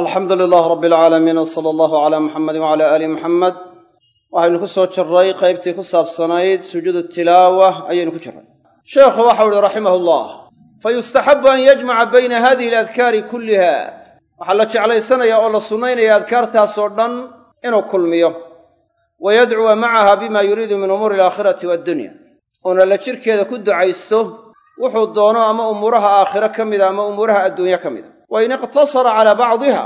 alxamdu lilah rab alcaalamiin w sala allahu calaa muxamedi wacala aali muxamed waxaynu ku soo jirray qaybtii ku saabsanayd sujuudu tilaawa ayaynu ku jirray sheekhu waxau uhi raximah llah fayustaxabu an yajmaca bayna hadihi aladkaari kulliha. Waxaa la jeclaysanayaa oo la sunnaynaya adkaartaasoo dhan inuu kulmiyo. Wa yadcuwa macaha bima yuriidu min umuuri alaakhirati waaddunya uuna la jirkeeda ku ducaysto wuxuu doono ama umuuraha aakhiro ka mida ama umuuraha adduunye ka mida wa in iqtasara calaa bacdiha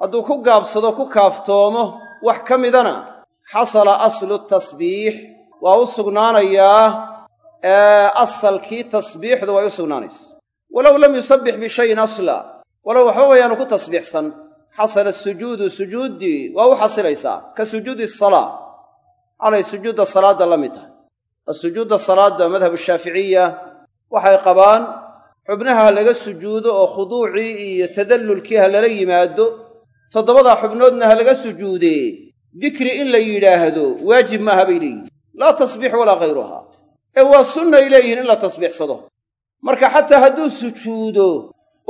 hadduu ku gaabsado ku kaaftoomo wax ka midana xasala aslu tasbiix. Waa u sugnaanayaa asalkii tasbiixdu way u sugnaanaysa. Walow lam yusabbix bishayin asla walow waxba wayaanu ku tasbiixsan. Xasala sujuudu sujuuddii waa u xasilaysaa ka sujuudi salaa calay sujuudda salaadda la mid salaadda madhabu shaaficiya waxay qabaan xubnaha ha laga sujuudo oo khuduucii iyo tadallulkii ha lala yimaado toddobadaa xubnoodna ha laga sujuudee dikri in la yidhaahdo waajib maaha bay leeyihiin laa tasbiix walaa khayruhaa ee waa sunnay leeyihiin in la tasbiixsado marka xataa hadduu sujuudo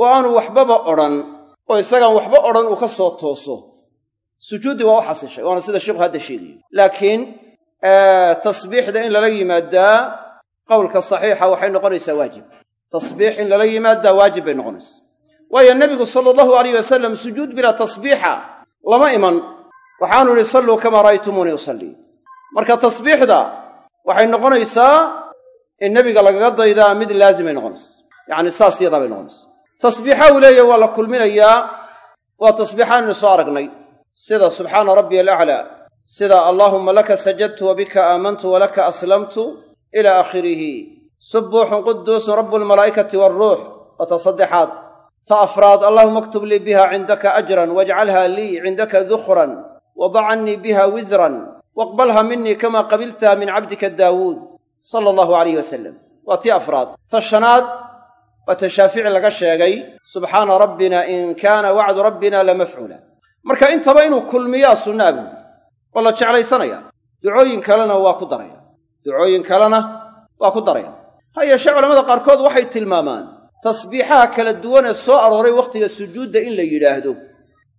oo aanu waxbaba odhan oo isagaan waxba odhan uu ka soo tooso sujuuddii waa u xasishay waana sida sheikhu hadda sheegayo. Laakiin tasbiixda in lala yimaadaa qowlka saxiixa waxay noqonaysaa waajib tasbiix in lala yimaadaa waajib bay noqonaysaa waayo nebigu sala allahu alayh wasalam sujuud bilaa tasbiixa lama iman. Waxaanu idhi salluu kamaa ra'aytumuunii usallii. Marka tasbiixda waxay noqonaysaa in nebiga lagaga daydaa mid laazimay noqonaysa. Yacni saas yadaa bay noqonaysaa tasbiixa uu leeyahy waa la kulminayaa waa tasbiixaanaynu soo aragnay. Sida subxaana rabbiya alaclaa sida allaahumma laka sajadtu wa bika aamantu walaka aslamtu ila aakhirihi subuuxun quduusun rabu lmalaa'ikati waaruux waa ta saddexaad ta afraad allahuma aktub lii biha cindaka ajran wajcalha lii cindaka dukran wadac cannii biha wisran waqbalha minii kama qabiltaha min cabdika daawuud sala allahu alayh wasalam waa tii afraad. Ta shanaad waa ta shaafici laga sheegay subxaana rabbina in kaana wacdu rabbina lamafcuula marka intaba inuu kulmiyaa sunnaa buudi oo la jeclaysanaya ducooyin kalena waa ku daraya. Ducooyin kalena waa ku daraya ha yeeshee culamada qaarkood waxay tilmaamaan tasbiixaha kala duwan ee soo arooray wakhtiga sujuudda in la yidhaahdo.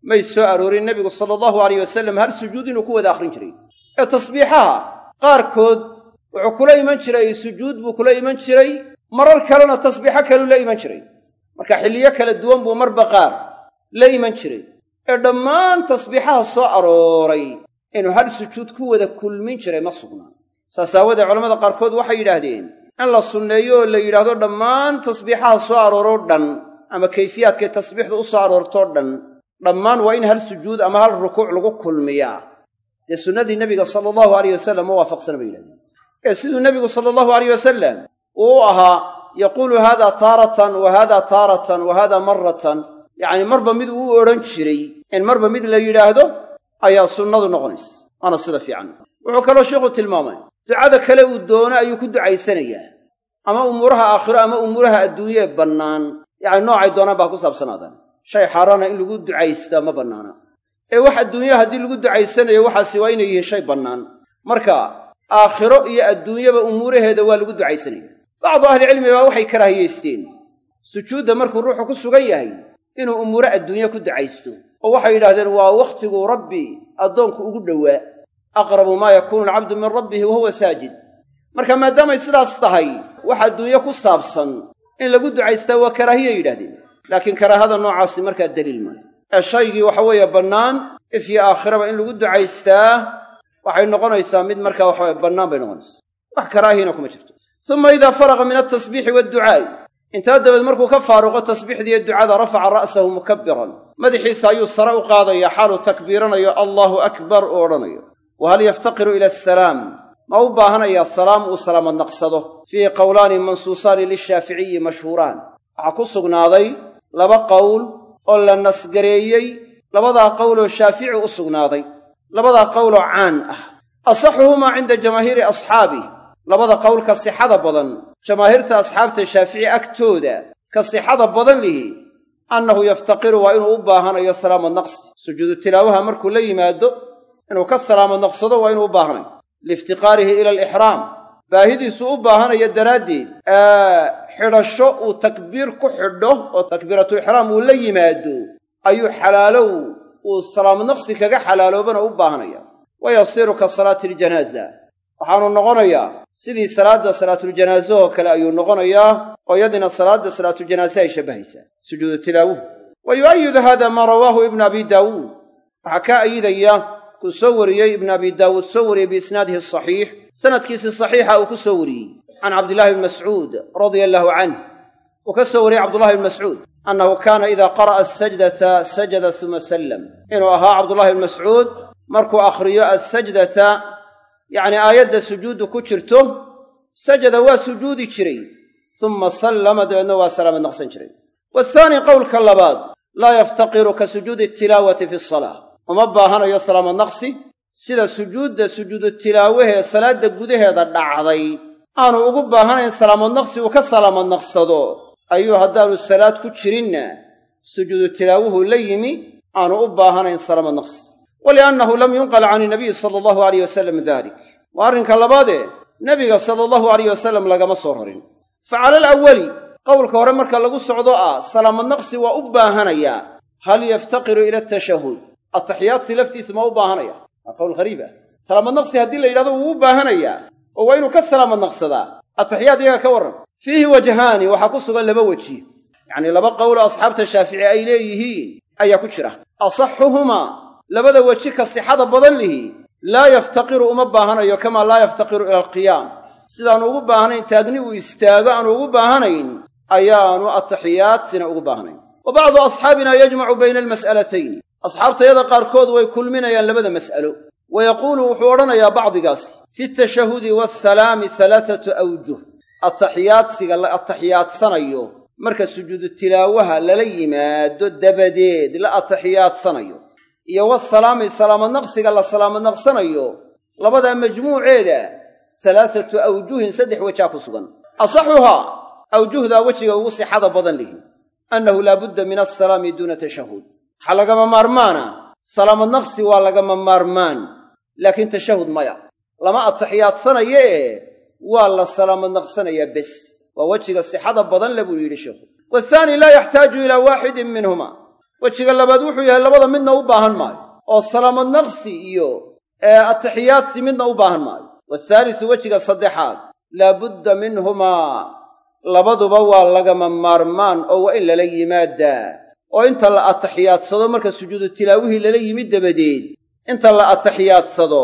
May soo aroorin nebigu sala allahu alayh wasalam hal sujuud inuu ku wada akhrin jiray. Ee tasbiixaha qaarkood wuxuu kula iman jiray sujuud buu kula iman jiray marar kalena tasbiixo kaluu la iman jiray. Marka xilliyo kala duwan buu marba qaar la iman jiray. Ee dhammaan tasbiixaha soo arooray inuu hal sujuud ku wada kulmin jiray ma sugnaan. Saas aawadee culamada qaarkood waxay yidhaahdeen in la sunneeyo oo la yidhaahdo dhammaan tasbiixaha soo arooroo dhan ama kayfiyaadkay tasbiixdu u soo aroortoo dhan dhammaan waa in hal sujuud ama hal rukuuc lagu kulmiyaa. Dee sunnadii nebiga sala allahu alayh wasalam ma waafaqsana bay yidhahdeen. Ee siduu nebigu sala allahu alayh wasalam uu ahaa yaquulu haada taaratan wa haada taaratan wa haada maratan yacni marba mid uu odhan jiray in marba mid la yidhaahdo ayaa sunnadu noqonaysa waana sida fiican. Wuxuu kaloo sheikhu tilmaamay ducada kale uu doono ayuu ku ducaysanayaa. Ama umuuraha aakhiro ama umuuraha adduunyee bannaan. Yacni noocay doonaan baa ku saabsanaadaan shay xaaraana in lagu ducaystaa ma bannaana. Ee wax adduunyaha haddii lagu ducaysanayo waxaasi waa inay yihiin shay bannaan. Marka aakhiro iyo adduunyaba umuuraheeda waa lagu ducaysanaya. Bacdu ahlicilmi baa waxay karaahiyaysteen sujuudda markuu ruuxu ku sugan yahay inuu umuuro adduunye ku ducaysto oo waxay yidhahdeen waa wakhtiguu rabbi addoonku ugu dhowaa aqrabu maa yakuunu alcabdu min rabbihi wa huwa saajid. Marka maadaamay sidaas tahay wax adduunye ku saabsan in lagu ducaystaa waa karaahiya yidhahdeen. Laakiin karaahada noocaasi markaa daliil male ee shaygii waxa weeye bannaan ifyo aakhiraba in lagu ducaystaa waxay noqonaysaa mid markaa waxaweye bannaan bay noqonaysaa. Wax karaahiyana kuma jirto. Suma idaa faraqa min altasbiixi waadducaa'i intaa dabeed markuu ka faaruqo tasbiixdiiyo ducada rafaca ra'sahu mukabbiran. Madaxiisa ayuu sare u qaadaya xaaluu takbiiranayo allaahu akbar uu odhanayo wa hal yaftaqiru ila asalaam ma u baahanayaa salaam uu salaamad naqsado? Fiihi qowlaani mansuusaani lishaaficiyi mashhuuraan. Waxaa ku sugnaaday laba qowl oo la nasgareeyey labadaa qowloo shaafici u sugnaaday labadaa qowloo caan ah. Asaxuhumaa cinda jamaahiiri asxaabi. Labada qowl ka sixada badan jamaahiirta asxaabta shaafici agtooda ka sixada badan lihi annahu yaftaqiru waa inuu u baahanayo salaamad naqsi sujuudu tilaawaha markuu la yimaado inuu ka salaamad naqsado waa inuu u baahanayo liiftiqaarihi ila alixraam baahidiisu u baahanayo daraaddeed xidhasho uu takbiir ku xidho oo takbiiratulixraam uu la yimaado ayuu xalaalow uu salaamo naqsi kaga xalaaloobana u baahanaya wa yasiiru ka salaati aljanaaza waxaanu noqonayaa sidii salaadda salaatuljanaasaoo kale ayuu noqonayaa oo yadina salaadda salaatuljanaaze ay shabbahaysaa sujuudu tilaawuhu wa yu'ayidu hada maa rawaahu ibnu abi daawuud. Waxaa kaa ayidaya kuu soo wariyey ibnu abi daawuud soo wariyey biisnaadihi asaxiix sanadkiisii saxiixa uu ku soo wariyey can cabdillahi bni mascuud radia allaahu canh uu ka soo wariyey cabdullahi bni mascuud annahu kaana idaa qara'a asajdata sajada suma sallam. Inuu ahaa cabdullahi bni mascuud markuu akhriyo assajdata yacnii aayadda sujuuddu ku jirto sajada waa sujuudi jiray summa sallama dabeedna waa salaamad naqsan jiray. Waathaani qowlka labaad laa yaftaqiru ka sujuudi tilaawati fi salaa uma baahanayo salaamad naqsi sida sujuudda sujuudu tilaawahee salaadda gudaheeda dhacday. Aanu ugu baahanayn salaamad naqsi uu ka salaamad naqsado. Ayuu haddaanu salaad ku jirinna sujuudu tilaawuhu la yimi aanu u baahanayn salaamad naqsi. Waliannahu lam yunqal can inabiyi sala allahu alayh wasalam dalik waa arrinka labaadee nebiga sala allahu alayh wasalam lagama soo rarin fa cala alawali qowlka hore marka lagu socdo ah salaamad naqsi waa u baahanayaa. Hal yaftaqiru ila atashahud ataxiyaadsi laftiisa ma u baahanaya. Waa qowl ghariib ah. Salaamad naqsi haddii la yidhahdo wuu u baahanayaa oo waa inuu ka salaamad naqsadaa ataxiyaad iyaga ka warran. Fiihi wajhaani waxaa ku sugan laba weji. Yacnii laba qowloo asxaabta shaafici ay leeyihiin ayaa ku jira. Asaxuhumaa labada weji ka sixada badan lihi laa yaftaqiru uma baahanayo kamaa laa yaftaqiru ila alqiyaam. Sidaanu ugu baahnayn taagni uu istaago aanu ugu baahanayn ayaanu ataxiyaadsina ugu baahnayn wa bacdu asxaabina yajmacu bayna almas'alatayni asxaabtayada qaarkood way kulminayaan labada mas'alo. Wa yaquulu wuxuu odhanayaa bacdigaas fi tashahudi waasalaami salaasatu awjuh ataxiyaadsiga la ataxiyaadsanayo marka sujuudu tilaawaha lala yimaado dabadeed la atixiyaadsanayo iyo wasalaami salaamad naqsiga la salaamad naqsanayo labadaa majmuuceeda salaasatu awjuhin saddex wejaa ku sugan. Asaxuhaa awjuhdaa wejiga ugu sixada badan lihi annahu laabudda min alsalaami duuna tashahud waxaa lagama maarmaana. Salaamad naqsi waa lagama maarmaan. Laakiin tashahud maya lama atixiyaadsanayo ee waa la salaamad naqsanayaa bes. Waa wejiga sixada badan le buu yidhi sheikhu waathaani laa yaxtaaju ilaa waaxidin minhuma wejiga labaad wuxuu yahay labada midna u baahan maayo. Oo salaamad naqsi iyo atixiyaadsi midna u baahan maayo. Waathaalisu wejiga saddexaad laabudda minhumaa. Labaduba waa lagama maarmaan oo waa in lala yimaadaa oo inta la atixiyaadsado marka sujuudu tilaawihii lala yimid dabadeed inta la atixiyaadsado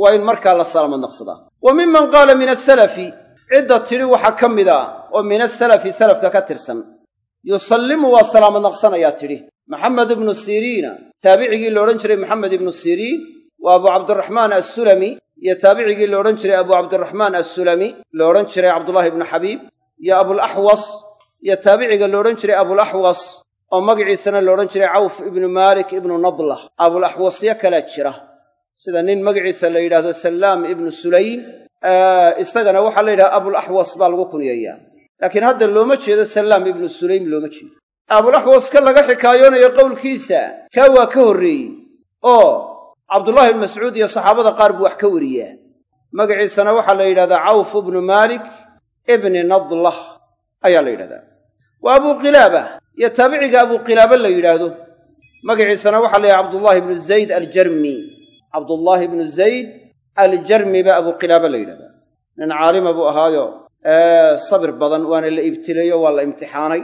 waa in markaa la salaamad naqsadaa wa miman qaala min asalafi cidda tidhi waxaa ka mid a oo min asalafi salafka ka tirsan yusallimu waa salaamad naqsanayaa tidhi. Maxamed ibnu siriina taabicigii la odhan jiray maxamed ibnu siriin waa abu cabdiraxmaan assulami iyo taabicigii la odhan jiray abu cabdiraxmaan assulami la odhan jiray cabdullaahi ibnu xabiib iyo abulaxwas iyo taabiciga la odhan jiray abulaxwas oo magaciisana la odhan jiray cawf ibnu maalik ibnu nadlah abulaxwasyo kalaa jira. Sida nin magaciisa la yidhaahdo sallaam ibnu sulaym isagana waxaa la yidhaha abulaxwas baa lagu kunyeeyaa laakiin hadda looma jeedo sallaam ibnu sulaym looma jeedo. Abulaxwas ka laga xikaayoonayo qowlkiisa kaa waa ka horreeyey oo cabdullaahi ibnu mascuud iyo saxaabada qaar buu wax ka wariyaa. Magaciisana waxaa la yidhahdaa cawf ibnu maalik ibni nadlah ayaa la yidhahdaa waa abuu qilaaba iyo taabiciga abuu qilaaba la yidhaahdo. Magaciisana waxaa la yidhaha cabdullaahi ibnu zayd aljarmi. Cabdullaahi ibnu zayd aljarmi baa abuu qilaaba la yidhahdaa. Nin caalima buu ahaayo. Sabir badan waana la ibtileeyo waa la imtixaanay.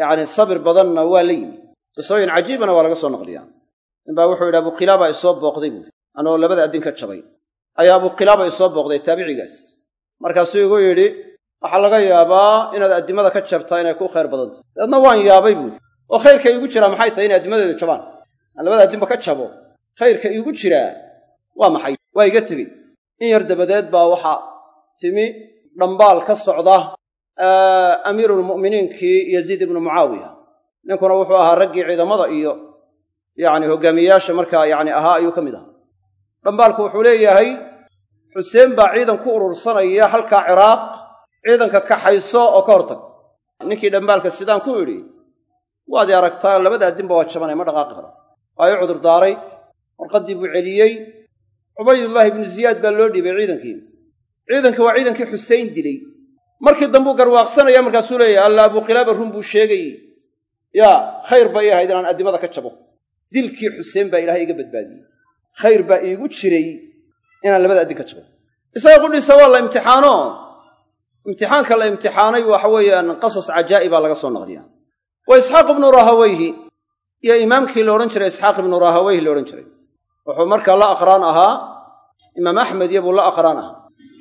Yacni sabir badanna waa la yimi. Qisooyin cajiibana waa laga soo naqliyaa ninbaa wuxuu yidhi abuqilaaba isoo booqday buuri anoo labada addin ka jabay. Ayaa abuqilaaba isoo booqday taabicigaas. Markaasuu igu yidhi waxaa laga yaabaa inaad addimada ka jabtaa inay ku khayr badan tahay waan yaabay buuri oo khayrka iigu jiraa maxay tahay inay addimadeedu jabaan? Aan labada addinba ka jabo khayrka iigu jiraa waa maxay? Waa iga tegey in yar dabadeed baa waxaa timi dhambaal ka socda amiirulmu'miniinkii yaziid ibnu mucaawiya. Ninkuna wuxuu ahaa raggii ciidamada iyo yacni hogaamiyayaasha markaa yacni ahaa ayuu ka mid ahaa. Dhambaalku wuxuu leeyahay xuseen baa ciidan ku urursanaya halkaa ciraaq ciidanka kaxayso oo ka hortag. Ninkii dhambaalka sidaan ku idhi waad i aragtaa labada addinba waa jabanay ma dhaqaaqi karo. Waa ii cudur daaray. Warqaddii buu celiyey. Cubaydullaahi ibnu ziyaad baa loo dhiibay ciidankii ciidanka waa ciidankii xusein dilay. Markii dambuu garwaaqsanaya markaasuu leeyahay alla abuqilaaba run buu sheegay yaa khayr bay ii ahayd inaan addimada ka jabo. Dilkii xuseen baa ilaahay iga badbaadiyey. Khayr baa iigu jiray inaan labada addin ka jabo. Isaga qudhiisa waa la imtixaano imtixaanka la imtixaanay waxa weeyaan qasas cajaa'iba laga soo naqliyaa wa isxaaq ibnu rahaweyhi iyo imaamkii la odhan jiray isxaaq ibnu rahaweyhi la odhan jiray. Wuxuu markaa la aqraan ahaa imaam axmed iyo buu la aqraan ahaa.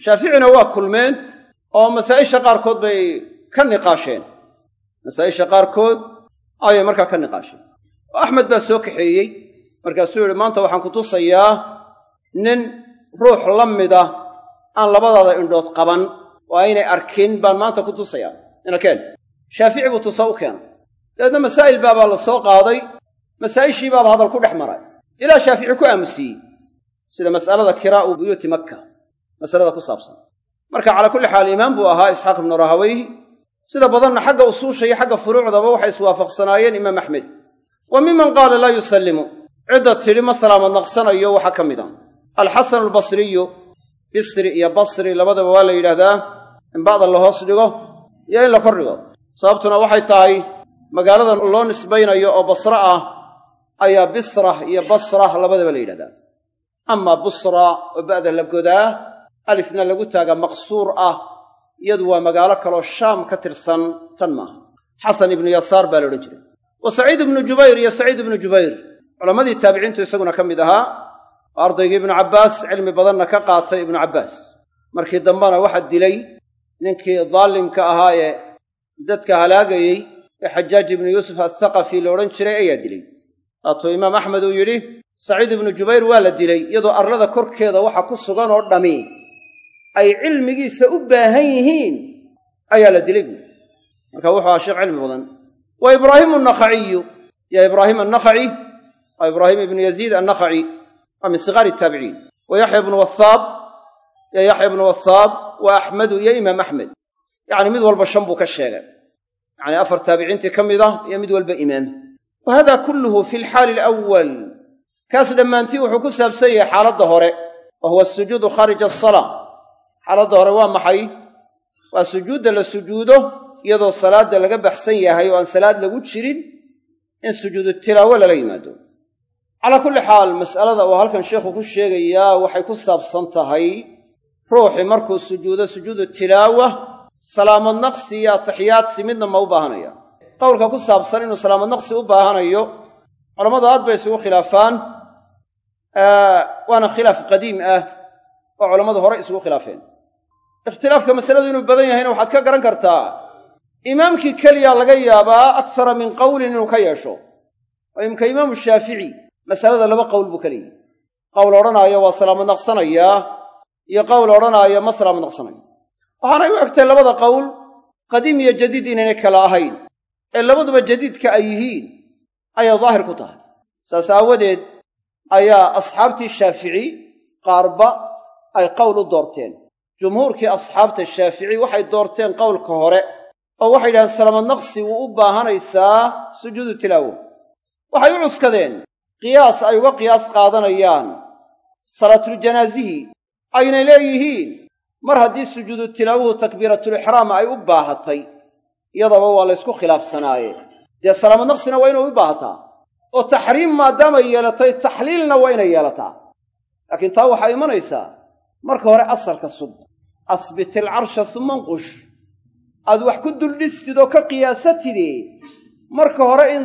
Shaaficina waa kulmeen oo masaa'isha qaarkood bay ka niqaasheen. Masaa'isha qaarkood ayay markaa ka niqaasheen. Oo axmed baa soo kaxeeyey markaasuu yidhi maanta waxaan ku tusayaa nin ruux la mida aan labadaada indhood qaban oo aynay arkin baan maanta ku tusayaa ina keen. Shaafici buu tusa u keenay. Dabeedna masaa'il baabaa la soo qaaday. Masaa'ishii baaba hadal ku dhex maray. Ilaa shaafici ku aamusiiyey sida mas'alada kiraa'u buyuuti makka. Masalada ku saabsan. Marka calaa kulli xaal imaam buu ahaa isxaaq ibnu rahaweyhi sida badanna xagga usuusha iyo xagga furuucdaba waxay iswaafaqsanaayeen imaam axmed wa miman qaala laa yusallimu. Cidda tidhi ma salaamad naqsanayo waxaa ka mid a alxasanu albasriyu bisri iyo basri labadaba waa la yidhaahdaa in ba'da la hoos dhigo iyo in la kor dhigo. Sababtuna waxay tahay magaaladan loo nisbaynayo oo basra ah ayaa bisra iyo basra labadaba la yidhahdaa. Amaa busra oo ba'da la godaa alifna lagu taaga maqsuur ah iyadu waa magaalo kaloo shaam ka tirsan tan maaha. Xasan ibnu yasaar baa la odhan jiray. Wa saciid ibnu jubayr iyo saciid ibnu jubayr. Culammadii taabiciintu isaguna ka mid ahaa oo ardaygii ibnu cabbaas cilmi badanna ka qaatay ibnu cabbaas. Markii dambena waxaa dilay ninkii daalimka ahaa ee dadka halaagayey ee xajaaj ibnu yuusuf athaqafi la odhan jiray ayaa dilay. Waatuu imaam axmed uu yidhi saciid ibnu jubayr waa la dilay iyadoo arlada korkeeda waxa ku sugan oo dhammi ay cilmigiisa u baahan yihiin ayaa la dilay buuri marka wuxuu ahaa sheekh cilmi badan. Wa ibraahimu annakhaciyu. Ya ibraahim annakhaci. Waa ibraahim ibnu yaziid annakhaci. Waa min sigaari taabiciin. Wa yaxya ibnu wahaab ya yaxya ibnu wahaab wa axmedu iyo imaam axmed yacni mid walba shan buu ka sheegay. Yacni afar taabiciintii ka mid ah iyo mid walba imaam. Wa hada kulluhu fi lxaali alawal kaas dhammaantii wuxuu ku saabsan yahay xaaladda hore wa huwa asujuudu khaarija asalaa xaaladda hore waa maxay? Waa sujuudda la sujuudo iyadoo salaadda laga baxsan yahay oo aan salaad lagu jirin in sujuudu tilaawo lala yimaado. Calaa kulli xaal mas'alada uu halkan sheikhu ku sheegayaa waxay ku saabsan tahay ruuxii markuu sujuudo sujuudu tilaawa salaamad naqsi iyo atixiyaadsi midna ma u baahanaya. Qowlka ku saabsan inuu salaamad naqsi u baahanayo culammadu aad bay isugu khilaafaan waana khilaaf qadiim ah oo culammadu hore isugu khilaafeen. Ikhtilaafka masaladu inuu badan yahayna waxaad ka garan kartaa imaamkii keliya laga yaabaa aksara min qowlin inuu ka yeesho. Oo imka imaamu shaafici masalada laba qowl buu ka leeyahy qowl odhanaaya waa salaamad naqsanayaa iyo qowl odhanaaya ma salaamad naqsanayo waxaanay u egtay labada qowl qadiim iyo jadiid inaynay kala ahayn. Ee labaduba jadiidka ay yihiin ayay daahir ku tahay. Saas aawadeed ayaa asxaabtii shaafici qaarba ay qowl u doorteen. Jumhuurkii asxaabta shaafici waxay doorteen qowlka hore oo waxay yidhahdeen salaamad naqsi wuu u baahanaysaa sujuudu tilaawo. Waxay u cuskadeen qiyaas ay uga qiyaas qaadanayaan salaatuljanaazihi aynay leeyihiin. Mar haddii sujuudu tilaawuhu takbiiratulixraam ay u baahatay iyadaba waa la ysku khilaafsanaaye. Dee salaamad naqsina waa inay u baahataa? Oo taxriim maadaamay yeelatay taxliilna waa inay yeelataa. Laakiin taa waxaa imanaysaa marka hore asalka sug asbitil carsha sumanqush aad wax ku duldhistid oo ka qiyaasatide. Marka hore in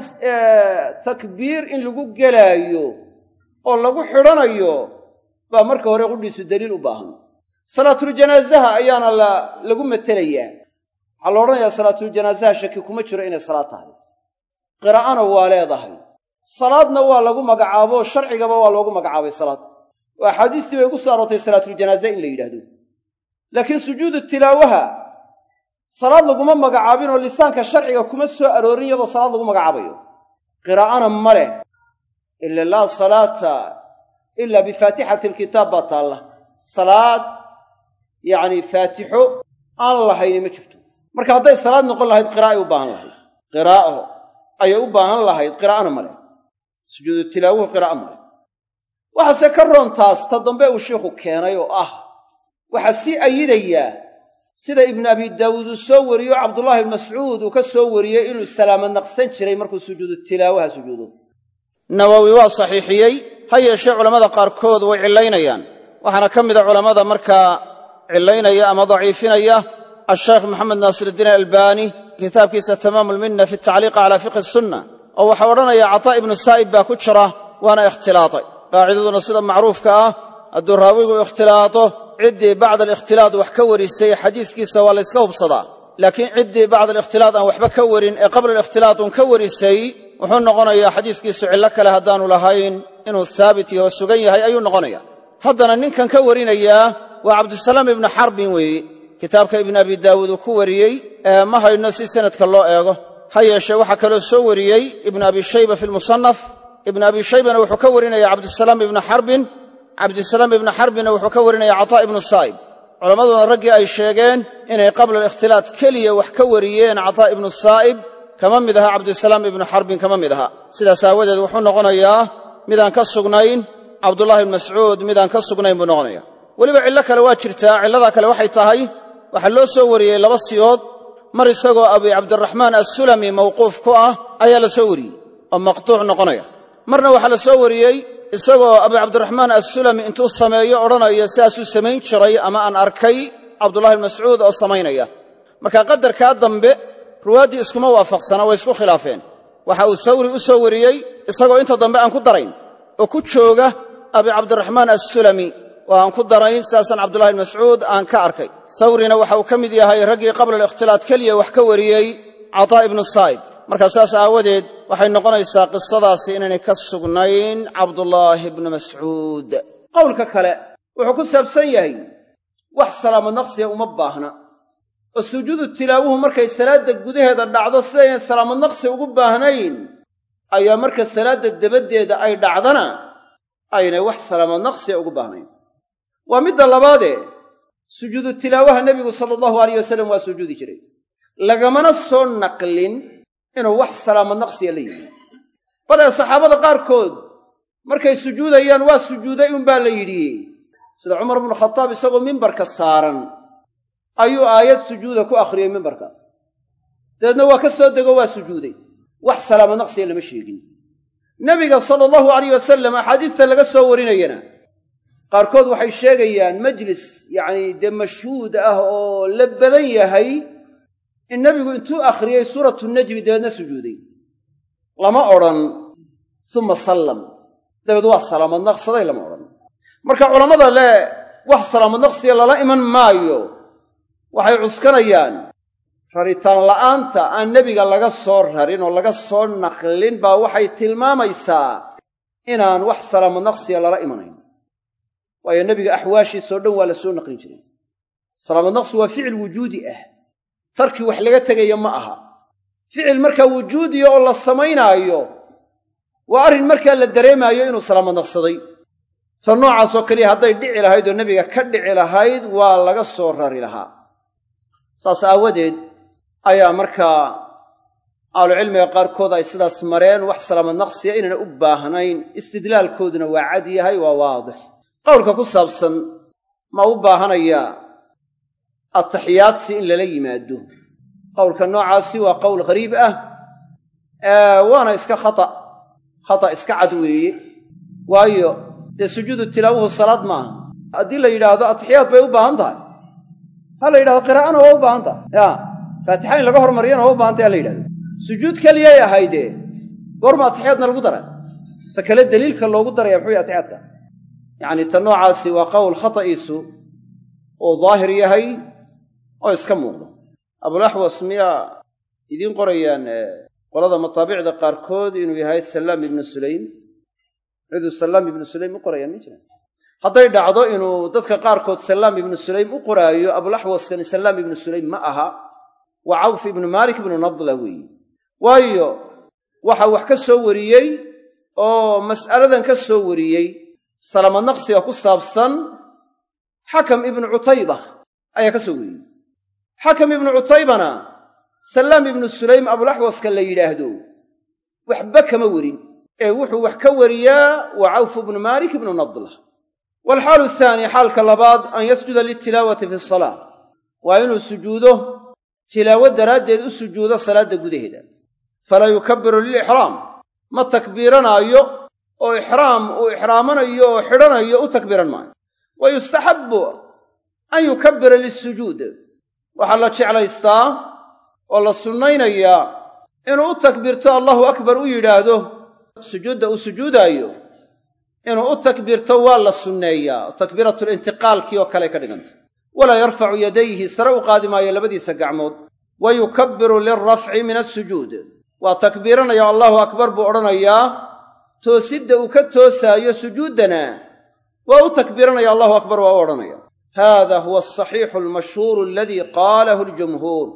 takbiir in lagu gelaayo oo lagu xidhanayo baa marka hore qudhiisu daliil u baahan. Salaatuljanaasaha ayaana la lagu matelayaa waxaa la odhanayaa salaatuljanaasaha shaki kuma jiro inay salaad tahay. Qiraa'ana waa leedahay. Salaadna waa lagu magacaabo sharcigaba waa loogu magacaabay salaad. Oo axaadiistii bay ugu soo aroortay salaatuljanaaza in la yidhaahdo. Laakiin sujuudu tilaawaha salaad laguma magacaabin oo lisaanka sharciga kuma soo aroorin iyadoo salaad lagu magacaabayo. Qiraa'ana ma leh. Ila laa salaata ila bifaatixati alkitaab baa taalla salaad yacni faatixo aan lahayni ma jirto marka hadday salaad noqon lahayd qiraa'ay u baahan lahayd qiraa'o ayay u baahan lahayd qiraa'ana ma leh sujuudu tilaawuhu qiraa'o ma leh waxaase ka roontaas ta dambe uu sheikhu keenay oo ah waxaa sii ayidayaa sida ibnu abi daawuud uu soo wariyo cabdullaahi ibn mascuud uu ka soo wariyey inuu salaamo naqsan jiray markuu sujuudu sujuudo ha yeeshee culammada qaarkood way cillaynayaan. Waxaana ka mida culammada markaa cillaynaya ama daciifinaya ashaykh maxamed naasiruddiin albaani kitaabkiisa tamaamu lminna fi tacliiqi cala fiqhi sunna oo waxaa odhanaya cataa ibnu saa'ib baa ku jira waana ikhtilaatay. Qaacidaduna sida macruufka ah hadduu raawigu ikhtilaato ciddii bacda alikhtilaad wax ka warisay xadiiskiisa waa la yska hubsadaa. Laakiin ciddii bacda alikhtilaad aan waxba ka warin ee qabla alikhtilaad uun ka warisay wuxuu noqonayaa xadiiskiisu cillo kale haddaanu lahayn inuu haabit yaho sugan yahay ayuu noqonaya haddana ninkan ka warinayaa waa cabdusalaam ibnu xarbin weeye. Kitaabka ibnu abi daawuud uu ku wariyey ee ma hayno si sanadka loo eego. Ha yeeshee waxaa kaloo soo wariyey ibnu abi shayba fi lmusannaf ibnu abi shaybana wuxuu ka warinaya cabdusalaam ibnu xarbin. Cabdisalaam ibnu xarbinna wuxuu ka warinaya cataa ibnu saa'ib. Culammaduna raggii ay sheegeen inay qabla alikhtilaad keliya wax ka wariyeen cataa ibnu saa'ib kama mid aha cabdisalaam ibnu xarbin kama mid aha. Sidaas aawadeed wuxuu noqonayaa midaan ka sugnayn cabdullahi ibnu mascuud midaan ka sugnayn buu noqonaya weliba cillo kale waa jirtaa cilladaa kale waxay tahay waxaa loo soo wariyey laba siyood mar isagoo abi cabdiraxmaan assulami mawquuf ku ah ayaa la soo wariyey oo maqtuuc noqonaya. Marna waxaa la soo wariyey isagoo abi cabdiraxmaan assulami intuu sameeyo odhanaya sidaasuu samayn jiray ama aan arkay cabdullahi ibn mascuud oo samaynaya. Marka qadarkaa dambe ruwaaddii iskuma waafaqsana way isku khilaafeen. Waxa uu sawri u soo wariyey isagoo inta dambe aan ku darayn oo ku jooga abi cabdiraxmaan assulami. Oo aan ku darayn sidaasaan cabdullahi mascuud aan ka arkay. Sawrina waxa uu ka mid yahay raggii qabla alikhtilaad keliya wax ka wariyey cataa ibnu saa'ib markaa saas aawadeed waxay noqonaysaa qisadaasi inaynay ka sugnayn cabdullaahi bnu mascuud. Qowlka kale wuxuu ku saabsan yahay wax salaamo naqsiga uma baahna oo sujuudu tilaawuhu markay salaadda gudaheeda dhacdo sidaynay salaamo naqsi ugu baahnayn ayaa marka salaadda dabaddeeda ay dhacdana aynay wax salaamo naqsiga ugu baahnayn. Waa midda labaadee sujuudu tilaawaha nebigu sala allahu alayh wasalam waa sujuudi jiray. Lagamana soo naqlin inuu wax salaamo naqsiga la yidhi. Bale saxaabada qaarkood markay sujuudayaan waa sujuuday unbaa la yidhi. Sida cumar bnu khataab isagoo mimbarka saaran ayuu aayad sujuuda ku akhriyey mimbarka dabeedna waa ka soo dego waa sujuuday. Wax salaamo naqsiga lama sheegin. Nebiga sala allahu alayh wasalam axaadiista laga soo warinayana qaarkood waxay sheegayaan majlis yacnii dee mashhuud ah oo la badan yahay in nebigu intuu akhriyey suuratu najmi dabeedna sujuuday. Lama odhan suma sallam. Dabeed waa salaamad naqsaday lama odhan. Marka culammada le wax salaamad naqsiga lala iman maayo waxay cuskanayaan raritaan la'aanta aan nebiga laga soo rarin oo laga soo naqlin baa waxay tilmaamaysaa inaan wax salaamad naqsiga lala imanayn. Waayo nebiga axwaashiisao dhan waa la soo naqlin jiray. Salaamad naqsi waa ficil wujuudi ah. Tarki wax laga tegaya ma aha. Ficil markaa wujuudiya oo la samaynaayo waa arrin markaa la dareemaayo inuu salaamad naqsaday. Ta noocaasoo keliya hadday dhici lahayd oo nebiga ka dhici lahayd waa laga soo rari lahaa saas aawadeed ayaa markaa ahlucilmiga qaarkood ay sidaas mareen wax salaamad naqsiya inayna u baahnayn istidlaalkooduna waa cad yahay waa waadix. Qowlka ku saabsan ma u baahanaya ataxiyaadsi in lala yimaado. Qowlka noocaasi waa qowl qariib ah waana iska khata khata iska cad weeye. Waayo dee sujuudu tilaawuhu salaad maaha? Haddii la yidhaahdo atixiyaad bay u baahan tahay ha la yidhahdo qiraa'ana waa u baahan tahay ya faatixa in laga hormariyana waa u baahan tahay ha la yidhahdo. Sujuud keliyay ahaydee goorma atixiyaadna lagu dara ta kale daliilka loogu daraya muxuu yahy atixiyaadka yacni ta noocaasi waa qowl khata'iisu uu daahir yahay oo iska muuqda abulaxwas miyaa idiin qorayaan qolada mataabicda qaarkood inuu yahay salaam ibnu sulaym? Ciduu salaam ibnu sulaym u qorayaan ma jiraan hadday dhacdo inuu dadka qaarkood salaam ibnu sulaym u qoraayo abulaxwaskani salaam ibnu sulaym ma aha waa cawf ibnu maalik ibnu nadla weeye waayo waxa wax ka soo wariyey oo mas'aladan ka soo wariyey salaamad naqsiga ku saabsan xakam ibnu cutayba ayaa ka soo wariyey. Xakam ibnu cutaybana salaam ibnu sulaym abulaxwaska la yidhaahdo waxba kama warin. Ee wuxuu wax ka wariyaa waa cawf ibnu maalik ibnu nadla waalxaalu athaani xaalka labaad an yasjuda liltilaawati fi salaa waa inuu sujuudo tilaawo daraaddeed u sujuudo salaadda gudaheeda falaa yukabbiru lilixraam ma takbiiranaayo oo ixraam uu ixraamanayo oo xidhanayo u takbiiran maayo wa yustaxabbu an yukabbira lisujuud waxaa la jeclaystaa oo la sunnaynayaa inuu u takbiirto allahu akbar u yidhaahdo sujuudda uu sujuudaayo inuu u takbiirto waa la sunneeyaa. Takbiiratulintiqaalkii oo kale ka dhiganta. Walaa yarfacu yadayhi sare u qaadi maayo labadiisa gacmood. Wa yukabbiru lilrafci min asujuud waa takbiiranaya allahu akbar buu odhanayaa. Toosidda uu ka toosaayo sujuuddana waa u takbiiranaya allahu akbar waa u odhanaya hada huwa asaxiixu almashhuuru aladii qaalahu aljumhuur.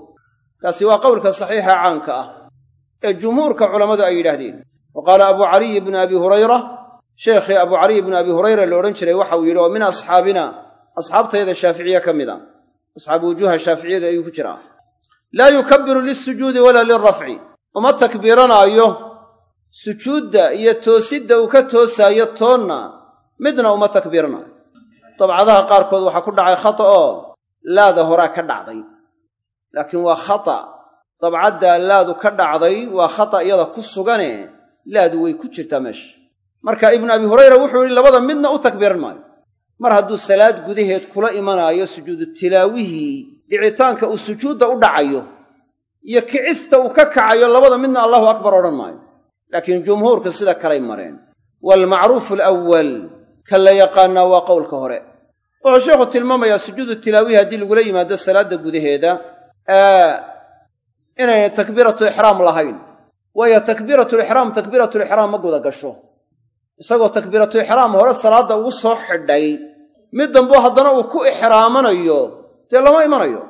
Kaasi waa qowlka saxiixa caanka ah ee jumhuurka culammadu ay yidhaahdeen. Wa qaala abu caliy ibnu abi hurayra sheekhii abu caliy ibnu abi hurayra la odhan jiray waxauu yidhi oo min asxaabina asxaabtayada shaaficiye ka mid a asxaabu wujuuha shaaficiyada ayuu ku jiraa. Laa yukabbiru lilsujuudi walaa lilrafci uma takbiiranaayo sujuudda iyo toosidda uu ka toosaayo toonna midna uma takbiiranaayo dabcadaha qaarkood waxaa ku dhacay khata oo laada horaa ka dhacday. Laakiin waa khata. Dabcaddaa laadu ka dhacday waa khata iyada ku sugane laadu way ku jirtaa meesha marka ibnu abi hurayra wuxuu yidhi labada midna u takbiiran maayo. Mar hadduu salaad gudaheed kula imanaayo sujuudu tilaawihii dhicitaanka uu sujuudda u dhacayo iyo kicista uu ka kacayo labada midna allahu akbar odhan maayo. Laakiin jumhuurka sida kalay mareen. Waalmacruufu alawwal ka la yaqaannaa waa qowlka hore. Wuxuu sheekhu tilmaamayaa sujuudu tilaawihi haddii lagula yimaado salaadda gudaheeda inaynay takbiiratu ixraam lahayn. Waayo takbiiratulixraam takbiiratulixraam ma guda gasho isagoo takbiiratu ixraam hore salaadda ugu soo xidhay mid dambo haddana uu ku ixraamanayo dee lama imanayo.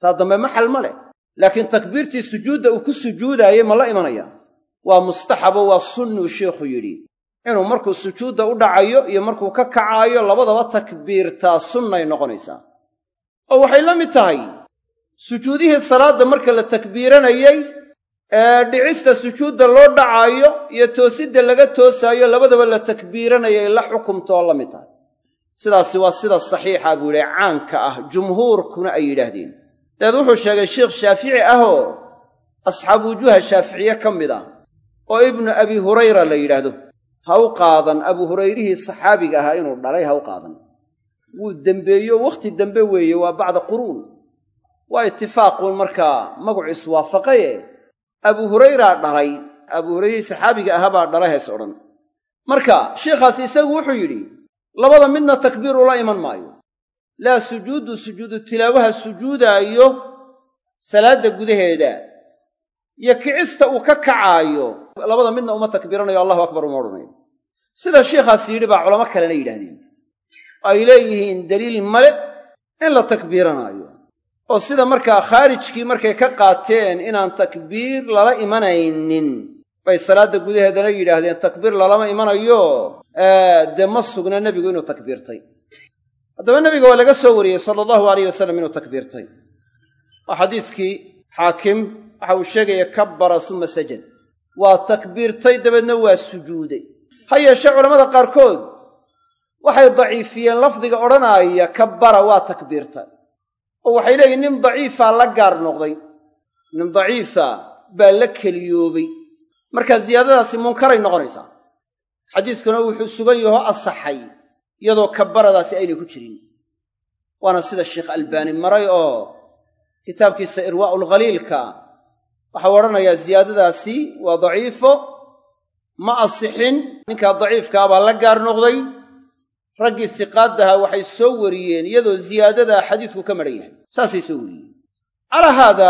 Taa dambe maxal ma leh laakiin takbiirtii sujuudda uu ku sujuudaayey ma la imanaya. Waa mustaxabo waa sunnuu sheikhu yidhi. Inuu markuu sujuudda u dhacayo iyo markuu ka kacaayo labadaba takbiirtaa sunnay noqonaysaa. Oo waxay la mid tahay sujuudihii salaadda marka la takbiiranayey ee dhicista sujuudda loo dhacaayo iyo toosidda laga toosaayo labadaba la takbiiranayay la xukumtoo la mid tahay sidaasi waa sida saxiixa buu yidhi caanka ah jumhuurkuna ay yidhaahdeen. Dabeed wuxuu sheegay sheikh shaafici ahoo asxaabu wujuuha shaaficiye ka mid ah oo ibnu abi hurayra la yidhaahdo ha u qaadan abu hurayrihii saxaabiga ahaa inuu dhalay ha u qaadan. Wuu dembeeyo wakhti dambe weeye waa bacda quruun. Waa itifaaquun markaa magacu iswaafaqaye abu hurayraa dhalay abu hurayrihii saxaabiga ahaa baa dhalay hays odhan. Marka sheikhaasi isagu wuxuu yidhi labada midna takbiir ula iman maayo. Laa sujuudu sujuudu tilaawaha sujuudaayo salaadda gudaheeda. Iyo kicista uu ka kacaayo labada midna uma takbiiranayo allahu akbar uma odhanayo. Sida sheikhaasi yidhi baa culamo kalena yidhaahdeen. Ay leeyihiin daliil male in la takbiiranaayo oo sida markaa khaarijkii markay ka qaateen inaan takbiir lala imanaynin bay salaadda gudaheedana yidhaahdeen takbiir lalama imanayo. Dee ma sugna nebigu inuu takbiirtay. Haddaba nebiga waa laga soo wariyey sala allahu alayh wasalam inuu takbiirtay. Waa xadiiskii xaakim waxa uu sheegaya kabbara suma sajad waa takbiirtay dabeedna waa sujuuday. Ha yeeshee culammada qaarkood waxay daciifiyeen lafdiga odhanaaya kabbara waa takbiirta oo waxay leeyihiin nin daciifaa la gaar noqday. Nin daciifa baa la keliyoobay. Markaa ziyaadadaasi munkaray noqonaysaa. Xadiiskuna wuxuu sugan yahoo asaxay iyadoo kabbaradaasi aynay ku jirin. Waana sida sheikh albaani maray oo kitaabkiisa irwaa'ulkhaliilka waxau odhanayaa ziyaadadaasi waa daciifo ma asixin ninkaa daciifkaa baa la gaar noqday raggii siqaaddaha waxay soo wariyeen iyadoo ziyaadadaa xadiidku ka madhan yahay. Saasay soo wariyeen. Calaa haada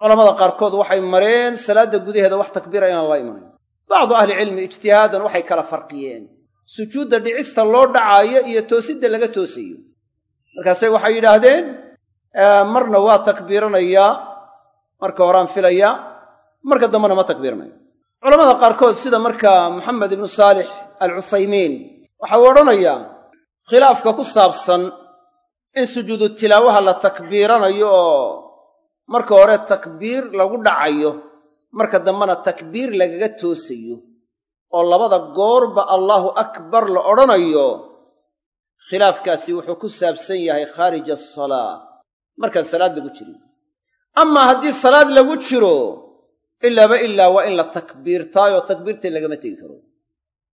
culamada qaarkood waxay mareen salaadda gudaheeda wax takbiira inaan la imanayn bacdu ahlicilmi ijtihaadan waxay kala farqiyeen. Sujuudda dhicista loo dhacaayo iyo toosidda laga toosayo. Markaase waxay yidhaahdeen marna waa takbiiranayaa marka horaan filayaa marka dambena ma takbiiranayo. Culamada qaarkood sida markaa maxamed ibnu saalix alcusaymiin waxau odhanayaa khilaafka ku saabsan in sujuudu tilaawaha la takbiiranayo oo marka hore takbiir lagu dhacayo marka dambena takbiir lagaga toosayo oo labada goorba allaahu akbar la odhanayo khilaafkaasi wuxuu ku saabsan yahay khaarij asalaa markaan salaad lagu jirin amaa haddii salaad lagu jiro ilaaba ilaa waa in la takbiirtaayoo takbiirtii lagama tegi karo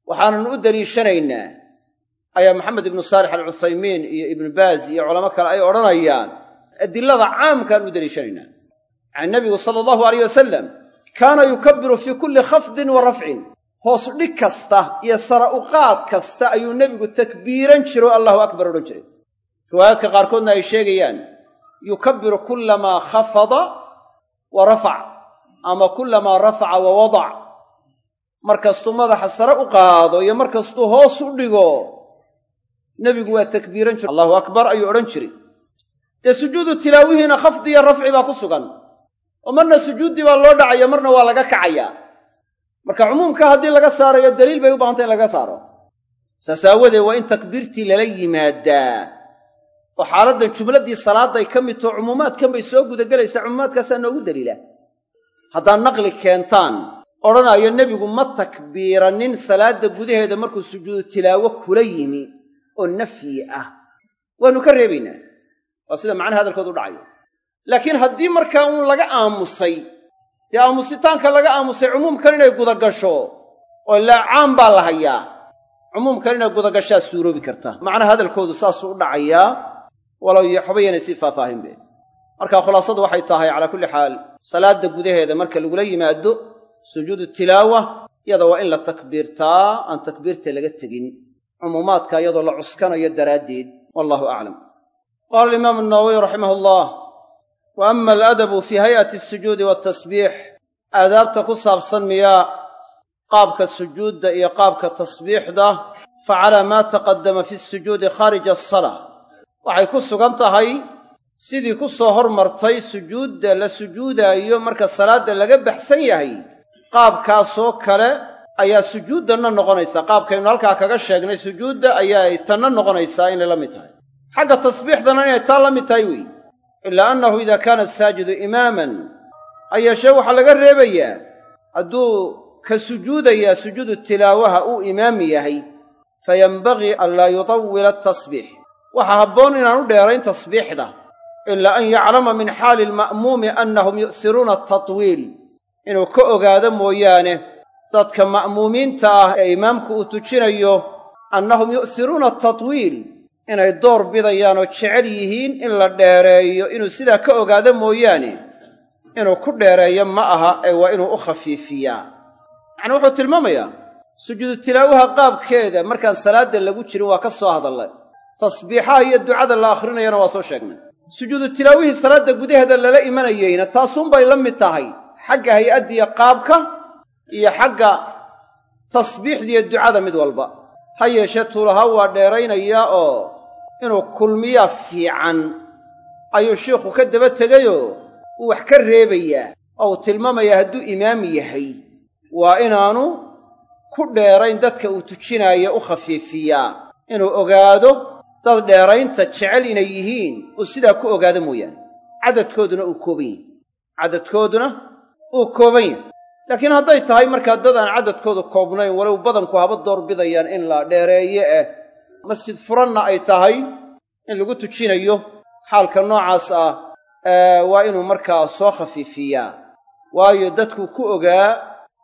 waxaanan u deliishanaynaa ayaa maxamed ibnu saalix alcuthaymiin iyo ibnu baaz iyo culamo kale ay odhanayaan adilada caamkaan u deliishanaynaa. Yacani nebigu sala allahu alayh wasalam kaana yukabbiru fii kulli khafdin wa rafcin. Hoos dhig kasta iyo sara uqaad kasta ayuu nebigu takbiiran jiro allahu akbar odhan jiray. Riwaayaadka qaarkoodna ay sheegayaan yukabbiru kullamaa khafada wa rafac ama kullamaa rafaca wa wadac mar kastuu madaxa sare u qaado iyo mar kastuu hoos u dhigo nebigu waa takbiiran jiro allahu akbar ayuu odhan jiray. Dee sujuudu tilaawihiina khafdi iyo rafci baa ku sugan. Oo marna sujuuddii baa loo dhacaya marna waa laga kacayaa marka cumuumka haddii laga saarayo daliil bay u bahantay in laga saaro. Saas aawadeed waa in takbiirtii lala yimaadaa. Oo xaaladdan jumladdii salaadday ka mid too cumuumaadkan bay soo gudagelaysaa cumuumaadkaasaa noogu daliila. Haddaad naqli keentaan odhanaayo nebigu ma takbiiranin salaadda gudaheeda markuu sujuudu tilaawo kula yimi oo nafyi ah. Waannu ka reebaynaa. Waa sida macnaha hadalkoodu dhacayo. Laakiin haddii markaa uun laga aamusay dee aamusitaanka laga aamusay cumuumkan inay gudagasho oo ilaa caam baa la hayaa cumuumkan inay gudagashaa suuroobi karta. Macnaha hadalkoodu saasuu u dhacayaa walow waxba yaynay sii faahfaahinbe marka khulaasadu waxay tahay calaa kulli xaal salaadda gudaheeda marka lagula yimaado sujuudu tilaawa iyada waa in la takbiirtaa aan takbiirta laga tegin. Cumuumaadka iyadoo la cuskanayo daraaddeed wallahu aclam qaala alimaamu nawowiy raximah allah wa ama aladabu fii hay'ati asujuudi waatasbiix aadaabta ku saabsan miyaa qaabka sujuudda iyo qaabka tasbiixda fa calaa maa taqaddama fi sujuudi khaarija asalaa waxay ku sugan tahay sidii ku soo hormartay sujuudda la sujuudaayo marka salaadda laga baxsan yahay qaabkaasoo kale ayaa sujuuddanna noqonaysaa. Qaabkaynu halkaa kaga sheegnay sujuudda ayaay tanna noqonaysaa inay la mid tahay. Xagga tasbiixdana inay taa la mid tahay weeye ilaa annahu idaa kaana asaajidu imaaman. Ha yeeshee waxaa laga reebayaa hadduu ka sujuudayaa sujuudu tilaawaha uu imaam yahay fayenbagii an laa yutawila atasbiix waxaa habboon inaanu dheerayn tasbiixda ilaa an yaclama min xaali alma'muumi annahum yu'siruuna atatwiil inuu ka ogaado mooyaane dadka ma'muumiinta ah ee imaamku uu tujinayo annahum yu'siruuna atatwiil inay door bidayaan oo jecel yihiin in la dheereeyo inuu sidaa ka ogaado mooyaane inuu ku dheereeyo ma aha ee waa inuu u khafiifiyaa. Yacni wuxuu tilmaamayaa sujuudu tilaawaha qaabkeeda markaan salaadda lagu jirin waa ka soo hadallay. Tasbiixaha iyo ducada la akhrinayana waa soo sheegnay. Sujuudu tilaawihii salaadda gudaheeda lala imanayeyna taasuunbay la mid tahay xagga hay'addiiyo qaabka iyo xagga tasbiixdiiyo ducada mid walba. Ha yeeshee tuulahaa waa dheeraynayaa oo inuu kulmiyaa fiican. Ayuu shiikhu ka daba tegayoo uu wax ka reebayaa oo uu tilmaamayaa hadduu imaam yahay. Waa inaanu ku dheerayn dadka uu tujinaayo u khafiifiyaa inuu ogaado dad dheeraynta jecel inay yihiin uu sidaa ku ogaado mooyaane. Cadadkooduna uu kooban yahay. Cadadkooduna uu kooban yahay. Laakiin hadday tahay markaa dad aan cadadkoodu koobnayn walow badanku haba doorbidayaan in la dheereeye ah masjid furanna ay tahay in lagu tujinayo xaalka noocaas ah waa inuu markaa soo khafiifiyaa. Waayo dadku ku ogaa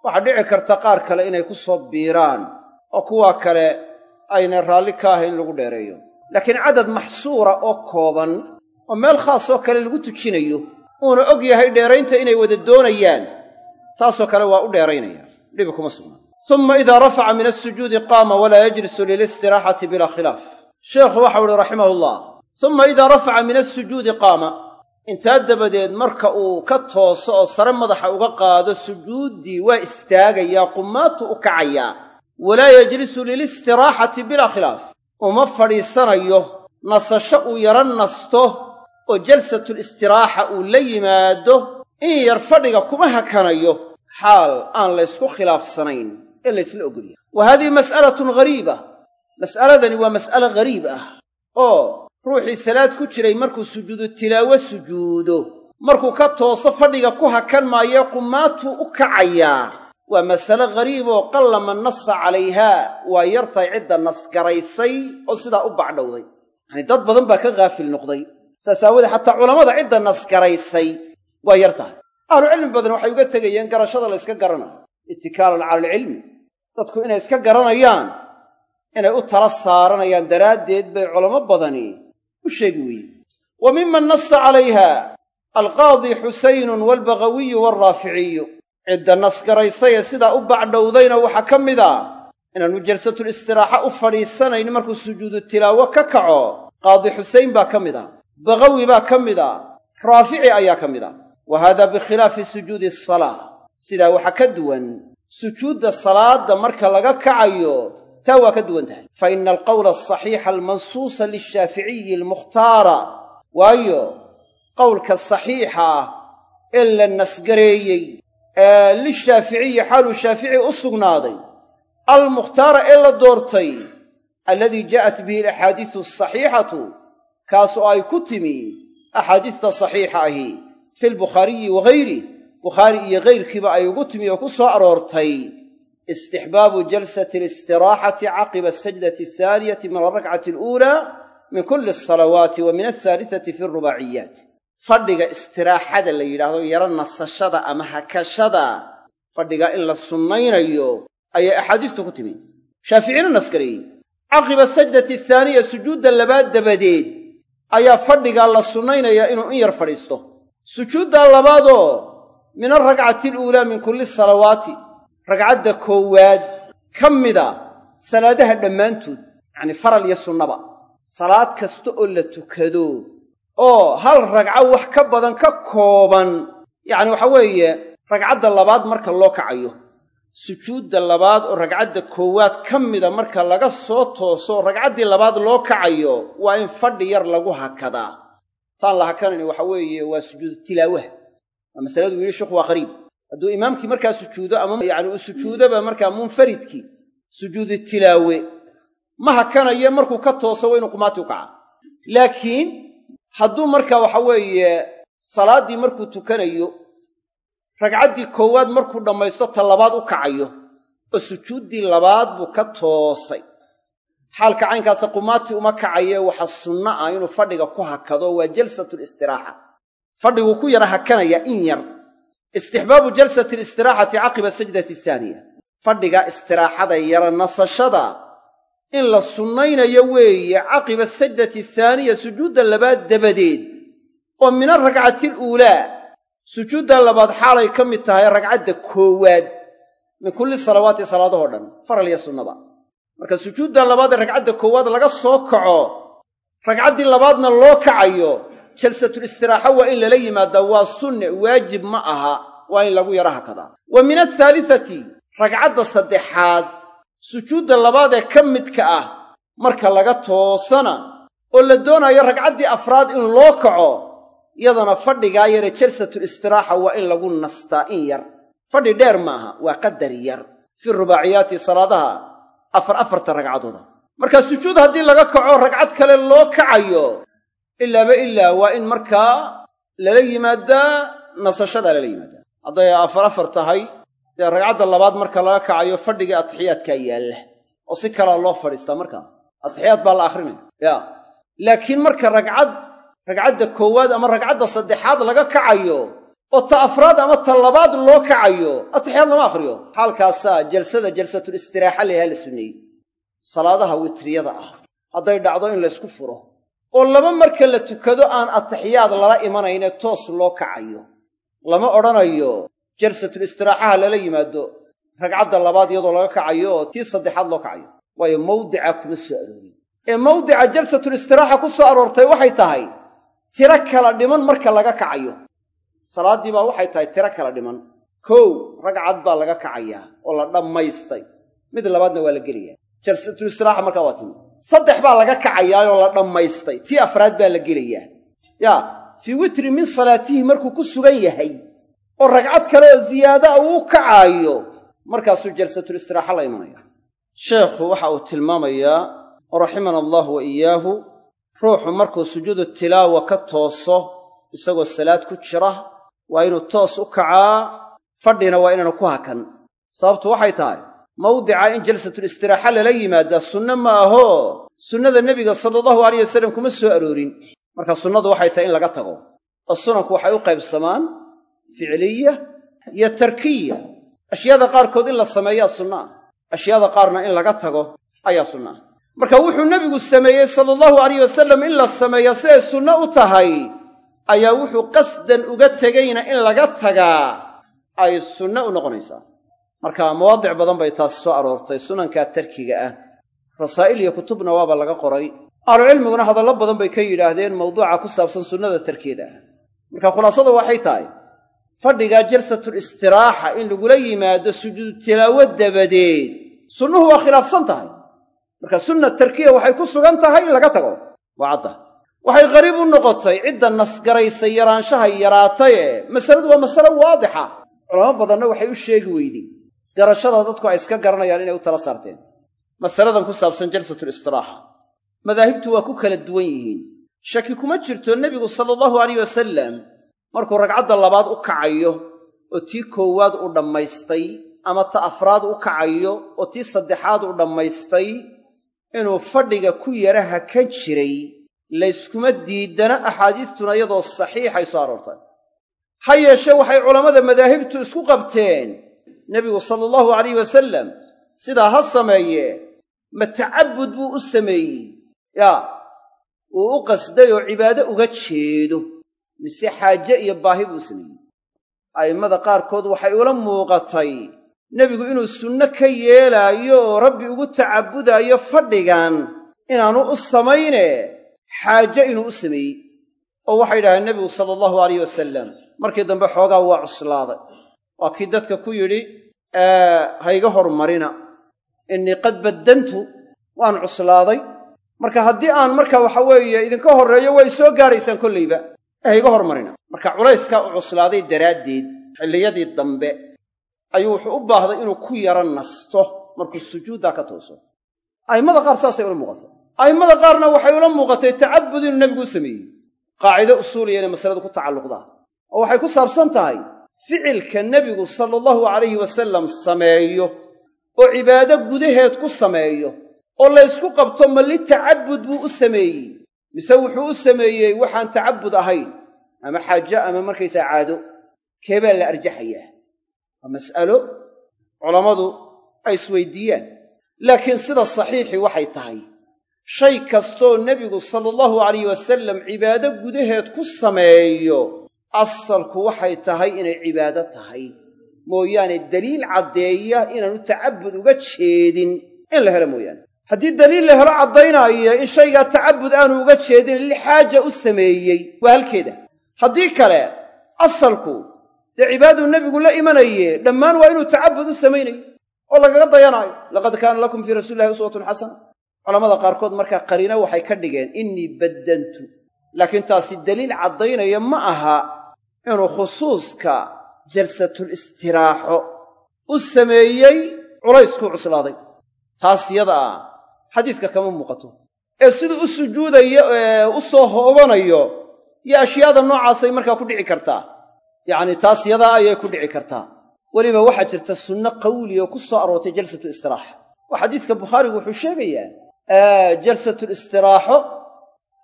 waxaa dhici karta qaar kale inay ku soo biiraan oo kuwaa kale ayna raalli ka ahayn in lagu dheereeyo. Laakiin cadad maxsuura oo kooban oo meel khaas oo kale lagu tujinayo uuna og yahay dheeraynta inay wada doonayaan taasoo kale waa u dheeraynaya. Dhibi kuma sugna. Summa idaa rafaca min asujuudi qaama walaa yajlisu lilistiraxati bilaa khilaaf. Sheekhu waxau uhi raximahullah summa idaa rafaca min asujuudi qaama. Intaa dabadeed marka uu ka tooso oo sare madaxa uga qaado sujuuddii waa istaagayaa qumaatu u kacayaa walaa yajlisu lilistiraxati bilaa khilaaf. Uma fadhiisanayo nasasho uu yaro nasto oo jalsatulistiraaxa uu la yimaado in yar fadhiga kuma hakanayo xaal aan laysku khilaafsanayn ee laysla ogolyahay wa haadihi mas'alatun ghariiba. Mas'aladani waa mas'ale ghariib ah oo ruuxii salaad ku jiray markuu sujuudu tilaawo sujuudo markuu ka tooso fadhiga ku hakan maayee qumaatuu u kacayaa waa masale ghariib oo qalla man nassa calayhaa waa yartay cidda nasgaraysay oo sidaa u bacdhowday. Yacanii dad badan baa ka haafil noqday saas aawoodee xataa culammada cidda nasgaraysay waa yar tahay. Ahlucilmi badan waxay uga tegayeen garashada la yska garanayo itikaalan cala alcilmi. Dadku inay iska garanayaan inay u tala saaranayaan daraaddeed bay culamo badani u sheegi weyey wa miman nassa calayha alqaadi xusaynun waalbagawiyu waalraaficiyu cidda nasgaraysay sidaa u bacdhowdayna waxaa ka mid a inaannu jalsatulistiraaaxa u fadhiisanayn markuu sujuudu tilaawo ka kaco qaadi xusayn baa ka mid a bagawi baa ka mid a raafici ayaa ka mid a wa haada bikhilaafi sujuudi asalaa sidaa waxaa ka duwan sujuudda salaadda marka laga kacayo taa waa ka duwan tahay. Fa ina alqowla asaxiixa almansuusa lishaaficiyi almukhtaara. Waayo qowlka saxiixa ah ee la nasgareeyey ee lishaaficiyi xaaluu shaafici u sugnaaday almukhtaara ee la doortay alladii jaa'at bihi alaxaadiisu asaxiixatu kaas oo ay ku timi axaadiista saxiixa ahi fi lbukhaariyi wagayrih bukhaari iyo kayrkiiba ay ugu timi oo ku soo aroortay istixbaabu jalsati alistiraaxati caqiba asajdati ahaaniyati min alrakcati aluulaa min kulli asalawaati wa min alhaalisati fi alrubaaciyaat fadhiga istiraaxada la yidhaahdo yaro nasashada ama hakashada fadhiga in la sunnaynayo ayay axaadiistu ku timi. Shaaficina naskareeyey caqiba sajdati ahaaniya sujuudda labaad dabadeed ayaa fadhigaa la sunnaynayaa inuu in yar fadhiisto. Sujuuddaa labaadoo min alrakcati aluulaa min kulli salawaati ragcadda koowaad ka mida salaadaha dhammaantood yacnii faral iyo sunnaba. Salaad kasta oo la tukado oo hal ragco wax ka badan ka kooban yacni waxa weeye ragcadda labaad marka loo kacayo sujuudda labaad oo ragcadda koowaad ka mida marka laga soo tooso ragcaddii labaad loo kacayo waa in fadhi yar lagu hakadaa. Taan la hakanayni waxa weeye waa sujuudu tilaawaha. Waa masaladu yidhi sheikhu waa qariib. Hadduu imaamkii markaa sujuudo ama yacni uu sujuudoba markaa munfaridkii sujuudu tilaawe. Ma hakanayo markuu ka tooso waa inuu qumaati u kaca. Laakiin hadduu markaa waxa weeye salaaddii markuu tukanayo ragcaddii koowaad markuu dhammaysto ta labaad u kacayo oo sujuuddii labaad buu ka toosay. Xaalka caynkaasa qumaati uma kacaye waxa sunno ah inuu fadhiga ku hakado waa jalsatulistiraxa fadhiguu ku yara hakanayaa in yar. Istixbaabu jalsati alistiraxati caqiba sajdati ahaaniya fadhiga istiraaxada yara nasashada. In la sunnaynayo weeye caqiba sajdati ahaaniya sujuudda labaad dabadeed. Oo min alrakcati aluulaa sujuudda labaad xaalay ka mid tahay ragcadda koowaad min kulli salawaati salaadahoo dhan faral iyo sunnaba. Marka sujuudda labaad ee ragcadda koowaad laga soo kaco ragcaddii labaadna loo kacayo jalsatulistiraxa waa in lala yimaadaa waa sunne waajib ma aha waa in lagu yara hakadaa wa min alhaalisati ragcadda saddexaad sujuudda labaad ee ka midka ah marka laga toosana oo la doonayo ragcaddii afraad in loo kaco yadana fadhigaa yare jalsatulistiraxa waa in lagu nastaa in yar. Fadhi dheer maaha waa qadar yar. Fi rubaaciyaati salaadaha afar afarta ragcadooda marka sujuud haddii laga kaco ragcad kale loo kacayo. Ilaaba ilaa waa in markaa lala yimaadaa nasashadaa lala yimaadaa hadday afar afar tahay dee ragcadda labaad marka laga kacayo fadhigii atixiyaadkaa yaalla. Oo si kalaa loo fadhiistaa markaa atixiyaad baa la akhrinaya. Ya laakiin marka ragcad ragcadda koowaad ama ragcadda saddexaad laga kacayo oo ta afraad ama ta labaad loo kacayo atixiyaad lama akhriyo xaalkaasaa jalsada jalsatulistiraxa layahaa la sunneeyey salaadaha witriyada ah hadday dhacdo in laysku furo oo laba marka la tukado aan atixiyaad lala imanayne toos loo kacayo. Lama odhanayo jalsatulistiraxaha lala yimaado ragcadda labaad iyadoo laga kacayo oo tii saddexaad loo kacayo. Waayo mawdica kuma soo aroorin. Ee mawdica jalsatulistiraxa ku soo aroortay waxay tahay tiro kala dhiman marka laga kacayo. Salaaddii baa waxay tahay tiro kala dhiman. Kow ragcad baa laga kacayaa oo la dhammaystay. Mid labaadna waa la gelayaa. Jalsatulistiraxa markaa waa timi. Saddex baa laga kacayaayoo la dhammaystay. Tii afraad baa la gelayaa. Yaa fii witri min salaatihi markuu ku sugan yahay oo ragcad kale oo ziyaadaa uu kacaayo markaasuu jalsatulistiraxa la imanaya. Sheekhu waxa uu tilmaamayaa raximana allahu wa iyaahu ruuxu markuu sujuudu tilaawa ka tooso isagoo salaad ku jira waa inuu toos u kacaa fadhina waa inaanu ku hakan. Sababtu waxay tahay mawdica in jalsatulistiraxa lala yimaadaa sunno ma ahoo sunnada nebiga sala allahu alayh wasallam kuma soo aroorin. Marka sunnadu waxay tahay in laga tago. Oo sunanku waxay u qaybsamaan ficliya iyo tarkiya. Ashyaada qaarkood in la sameeyaa sunna ah ashyaada qaarna in laga tago ayaa sunna. ah marka wuxuu nebigu sameeyey sala allahu alayh wasalam in la sameeya siday sunno u tahay ayaa wuxuu qasdan uga tegayna in laga tagaa ay sunno u noqonaysaa. Marka mawaadic badan bay taasi soo aroortay sunankaa tarkiga ah. Rasaa'il iyo kutubna waaba laga qoray. Ahlucilmiguna hadallo badan bay ka yidhaahdeen mawduuca ku saabsan sunnada tarkeeda ah. Marka khulaasada waxay tahay fadhigaa jalsatul istiraaxa in lagula yimaado sujuudu tilaawo dabadeed sunnuhu waa khilaafsan tahay marka sunna tarkiya waxay ku sugan tahay in laga tago. Waa cadda waxay qariib u noqotay cidda nasgaraysay yaraanshaha yaraataye masaladu waa masale waadixa. Culamo badanna waxay u sheegi weydeen garashada dadku ay iska garanayaan inay u tala saarteen. Masaladan ku saabsan jalsatul istiraaxa madaahibtu waa ku kala duwan yihiin. Shaki kuma jirto nebigu sala allahu alayh wasalam markuu ragcadda labaad u kacayo oo tii koowaad u dhammaystay ama ta afraad u kacayo oo tii saddexaad u dhammaystay inuu fadhiga ku yara hakan jiray layskuma diidana axaadiistuna iyadoo saxiixay soo aroortay. Ha yeeshee waxay culammada madaahibtu isku qabteen nebigu sala allahu alayh wasalam sidaa ha sameeye ma tacabud buu u sameeyey. Yaa uu u qasday oo cibaado uga jeedo mise xaaje iyo baahi buu sameeyey. A'immada qaarkood waxay ula muuqatay nebigu inuu sunno ka yeelaayo oo rabbi ugu tacabudaayo fadhigan inaanu u samayne xaaje inuu u sameeyey. Oo waxay yidhahdeen nebigu sala allahu alayh wasalam markii dambe xoogaa waa cuslaaday. Waa kii dadka ku yidhi hayga hormarina innii qad baddantu waan cuslaaday. Marka haddii aan marka waxa weeye idinka horreeyo way soo gaadhaysaan kollayba hayga hormarina marka culayskaa u cuslaaday daraaddeed xilliyadii dambe ayuu wuxuu u baahday inuu ku yara nasto markuu sujuuddaa ka tooso. A'immada qaar saasay ula muuqatay a'immada qaarna waxay ula muuqatay tacabud inuu nebigu u sameeyey. Qaacido usuuliya inay masaladu ku tacalluqdaa oo waxay ku saabsan tahay ficilka nebigu sala allahu calayhi wasallam sameeyo oo cibaado gudaheed ku sameeyo oo laysku qabto ma tacabud buu u sameeyey. Mise wuxuu u sameeyey waxaan tacabud ahayn ama xaajo ama markaysaa caado keebaa la arjaxayaa waa mas'alo culammadu ay isweydiiyaan. Laakiin sida saxiixi waxay tahay shay kastoo nebigu sala allahu alayh wasalam cibaado gudaheed ku sameeyo asalku waxay tahay inay cibaado tahay. Mooyaane deliil caddeeya inaanu tacabud uga jeedin in la helo mooyaane. Haddii daliil la helo caddaynaayo in shaygaa tacabud aanu uga jeedin lixaaja u sameeyey waa halkeeda. Haddii kale asalku dee cibaaduu nebigu la imanaye dhammaan waa inuu tacabud u samaynayo oo lagaga dayanaayo laqad kaana lakum fii rasuulillahi uswatun xasana. Culamada qaarkood markaa qariino waxay ka dhigeen innii baddantu. Laakiin taasi deliil caddaynaya ma aha inuu khusuuska jalsatul istiraaxo u sameeyey culayskuu cuslaaday. Taas yada ah xadiiska kama muuqato. Ee siduu u sujuudayo ee u soo hoobanayo iyo ashyaada noocaasay markaa ku dhici kartaa yacni taas yadaa ayay ku dhici kartaa. Weliba waxaa jirta sunno qawli oo ku soo aroortay jalsatu istiraaxa oo xadiiska bukhaarigu wuxuu sheegayaa jalsatul istiraaxo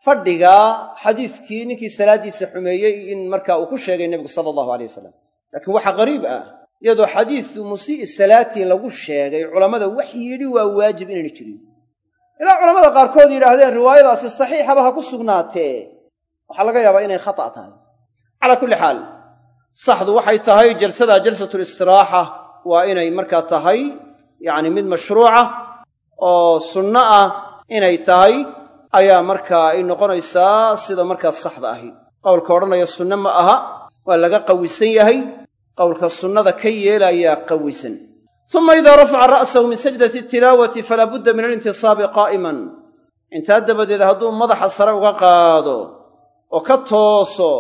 fadhigaa xadiiskii ninkii salaaddiisa xumeeyey in markaa uu ku sheegay nebigu sala allahu alay wasalam laakiin waxaa qariib ah iyadoo xadiisu musii'i salaatii lagu sheegay culammada wax yidhi waa waajib inayna jirin. Ilaa culamada qaarkood yidhaahdeen riwaayadaasi saxiixaba ha ku sugnaatee. Waxaa laga yaabaa inay khata' tahay. Calaa kulli xaal saxdu waxay tahay jalsadaa jalsatul istiraaxa waa inay markaa tahay yacni mid mashruuca oo sunno ah inay tahay ayaa markaa ay noqonaysaa sida markaa saxda ahi. Qowlka odhanaya sunne ma aha waa laga qawisan yahay qowlka sunnada ka yeelayaa qawisan. Suma idaa rafaca ra'sahu min sajdati tilaawati falaa budda min alintisaabi qaa'iman. Intaa dabadeed hadduu madaxa sare uga qaado oo ka tooso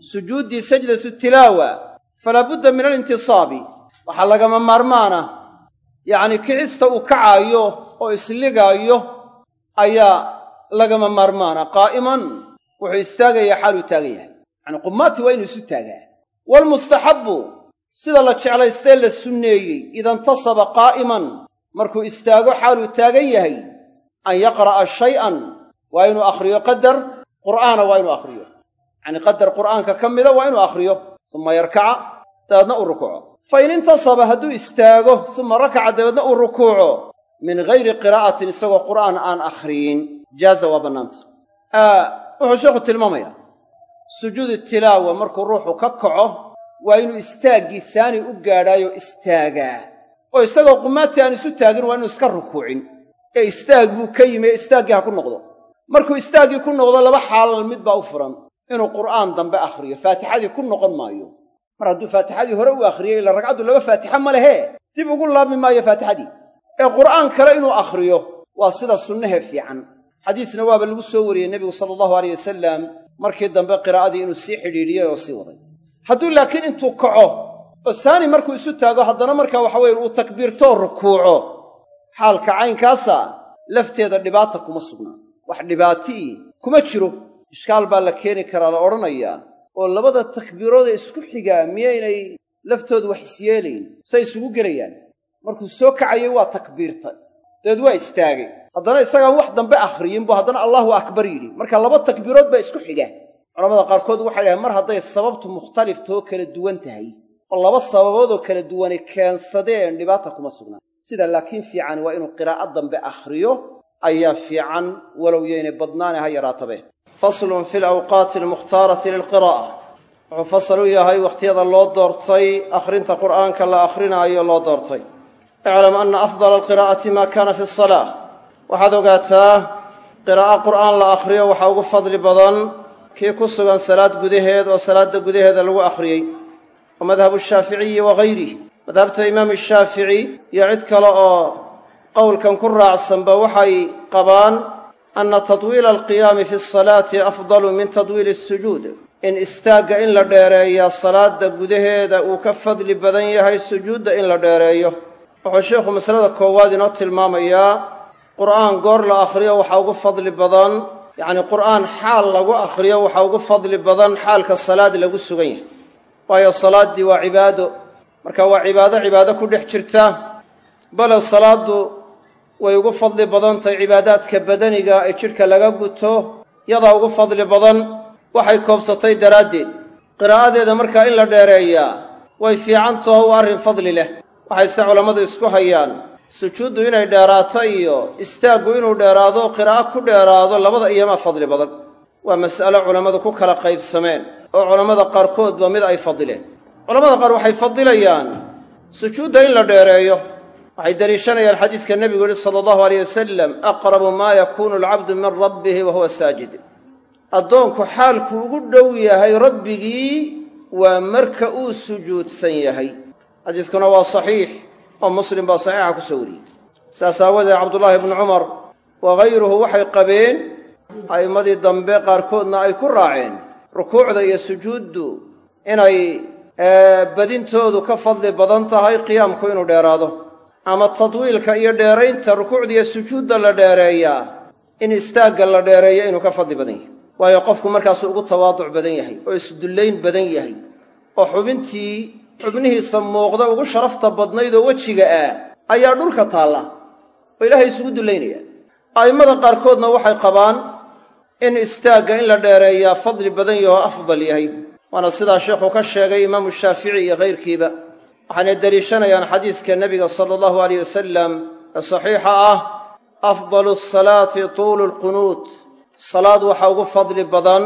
sujuuddii sajdatu tilaawa falaa budda min alintisaabi. Waxaa lagama maarmaana. Yacni kicista uu kacaayo oo isligaayo ayaa lagama maarmaana. Qaa'iman wuxuu istaagayaa xaaluu taagan yahay. Yacni qumaati waa inuu isu taagaa. Waalmustaxabbu sida la jeclaystee la sunneeyey. Ida intasaba qaa'iman markuu istaago xaaluu taagan yahay. An yaqra'a shay'an waa inuu akhriyo qadar. Qur'aana waa inuu akhriyo yacanii qadar qur'aanka ka mida waa inuu akhriyo suma yarkaca dabeedna uu rukuuco. Fa in intasaba hadduu istaago suma rakaca dabeedna uu rukuuco. Min gayri qiraa'atin isagoo qur'aan aan akhriyin. Jaaza waa bannaanta. Wuxuu sheekhu tilmaamayaa sujuudu tilaawa markuu ruuxu ka kaco waa inuu istaaggii saani u gaadhaayo istaagaa. Oo isagoo qumaatii aan isu taagin waa inuu iska rukuucin. Ee istaag buu ka yimi ee istaaggii ha ku noqdo. Markuu istaaggii ku noqdo laba xaalal mid baa u furan inuu qur'aan dambe akhriyo faatixadii ku noqon maayo. Mar hadduu faatixadii hore u akhriyey ila ragcaddu laba faatixa ma lehee dib ugu laabmi maayo faatixadii. Ee qur'aan kale inuu akhriyo waa sida sunnahee fiican. Xadiisna waaba lagu soo wariyey nebigu sala allahu aleyh wasalam markii dambe qiraa'adii inuu sii xidhiidhiyey oo sii waday. Hadduu laakiin intuu kaco oo saani markuu isu taago haddana markaa waxa weye uu takbiirtoo rukuuco. Xaalka caynkaasa lafteeda dhibaata kuma sugnaa wax dhibaatii kuma jiro ishkaal baa la keeni karaa la odhanayaa oo labada takbiiroodee isku xigaa miyaynay laftoodu wax isyeelayn say isugu gelayaan. Markuu soo kacayey waa takbiirtay dabeed waa istaagay. Haddana isagaan wax dambe akhriyin buu haddana allahu akbar yidhi. Marka laba takbiirood baa isku xiga culamada qaarkood waxay dhahaen mar hadday sababtu mukhtaliftaoo kala duwan tahay. Oo laba sababoodoo kala duwani keensadeen dhibaata kuma sugnaa sida laakiin fiican waa inuu qiraa'o dambe akhriyo ayaa fiican walow yaynay badnaane ha yaraatabe faslun fi alawqaati almukhtaarati lilqiraa'a wuxuu fasal u yahay wakhtiyada loo doortay akhrinta qur'aanka la akhrinaayo loo doortay iclam anna afdala alqiraa'ati maa kaana fi asalaa waxaad ogaataa qiraa'o qur'aan la akhriyo waxaa ugu fadli badan kii ku sugan salaad gudaheed oo salaadda gudaheeda lagu akhriyey wa madhabu shaaficiyi wa hayrih madhabta imaam shaafici iyo cid kale oo qowlkan ku raacsanba waxay qabaan anna tadwiila alqiyaami fi asalaati afdalu min tadwiili asujuud in istaagga in la dheereeyaa salaadda gudaheeda uu ka fadli badan yahay sujuudda in la dheereeyo wuxuu sheikhu masalada koowaad inoo tilmaamayaa qur'aan goor la akhriyo waxaa ugu fadli badan yacni qur'aan xaal lagu akhriyo waxaa ugu fadli badan xaalka salaad lagu sugan yahay waayo salaaddii waa cibaado marka waa cibaado cibaado ku dhex jirta bale way ugu fadli badan tahay cibaadaadka badaniga ee jidhka laga guto yadaa ugu fadli badan waxay koobsatay daraaddeed. Qiraa'adeeda markaa in la dheereeyaa way fiicantaho u arrin fadli leh. Waxayse culammadu isku hayaan sujuuddu inay dheeraato iyo istaaggu inuu dheeraado qiraa'o ku dheeraado labada iyomaa fadli badan. Waa mas'alo culammadu ku kala qaybsameen oo culammada qaarkoodba mid ay fadileen culamada qaar waxay fadilayaan sujuudda in la dheereeyo waxay deliishanayaan xadiiska nebigu yihi sala allahu aleyh wasalam aqrabu maa yakuunu alcabdu min rabbihi wa huwa saajid. Addoonku xaalku ugu dhow yahay rabbigii waa marka uu sujuudsan yahay. Xadiiskuna waa saxiix oo muslim baa saxiixa ku soo wariyey. Saas aawadeed cabdullaahi ibnu cumar wa hayruhu waxay qabeen a'immadii dambe qaarkoodna ay ku raaceen rukuucda iyo sujuuddu inay badintoodu ka fadli badan tahay qiyaamku inuu dheeraado ama tadwiilka iyo dheeraynta rukuucda iyo sujuudda la dheereeyaa in istaagga la dheereeyo inuu ka fadli badan yahay. Waayo qofku markaasuu ugu tawaaduc badan yahay oo isdullayn badan yahay oo xubintii xubnihiisa muuqda ugu sharafta badnayd oo wejiga ah ayaa dhulka taalla oo ilaahay isugu dullaynaya a'immada qaarkoodna waxay qabaan in istaagga in la dheereeyaa fadli badan yaho afdal yahay. Waana sidaa sheekhuu ka sheegay imaamu shaafici iyo kayrkiiba waxaanay deliishanayaan xadiiska nebiga sala allahu aleyh wasalam ee saxiixa ah afdalu asalaati tuulu lqunuut. Salaad waxaa ugu fadli badan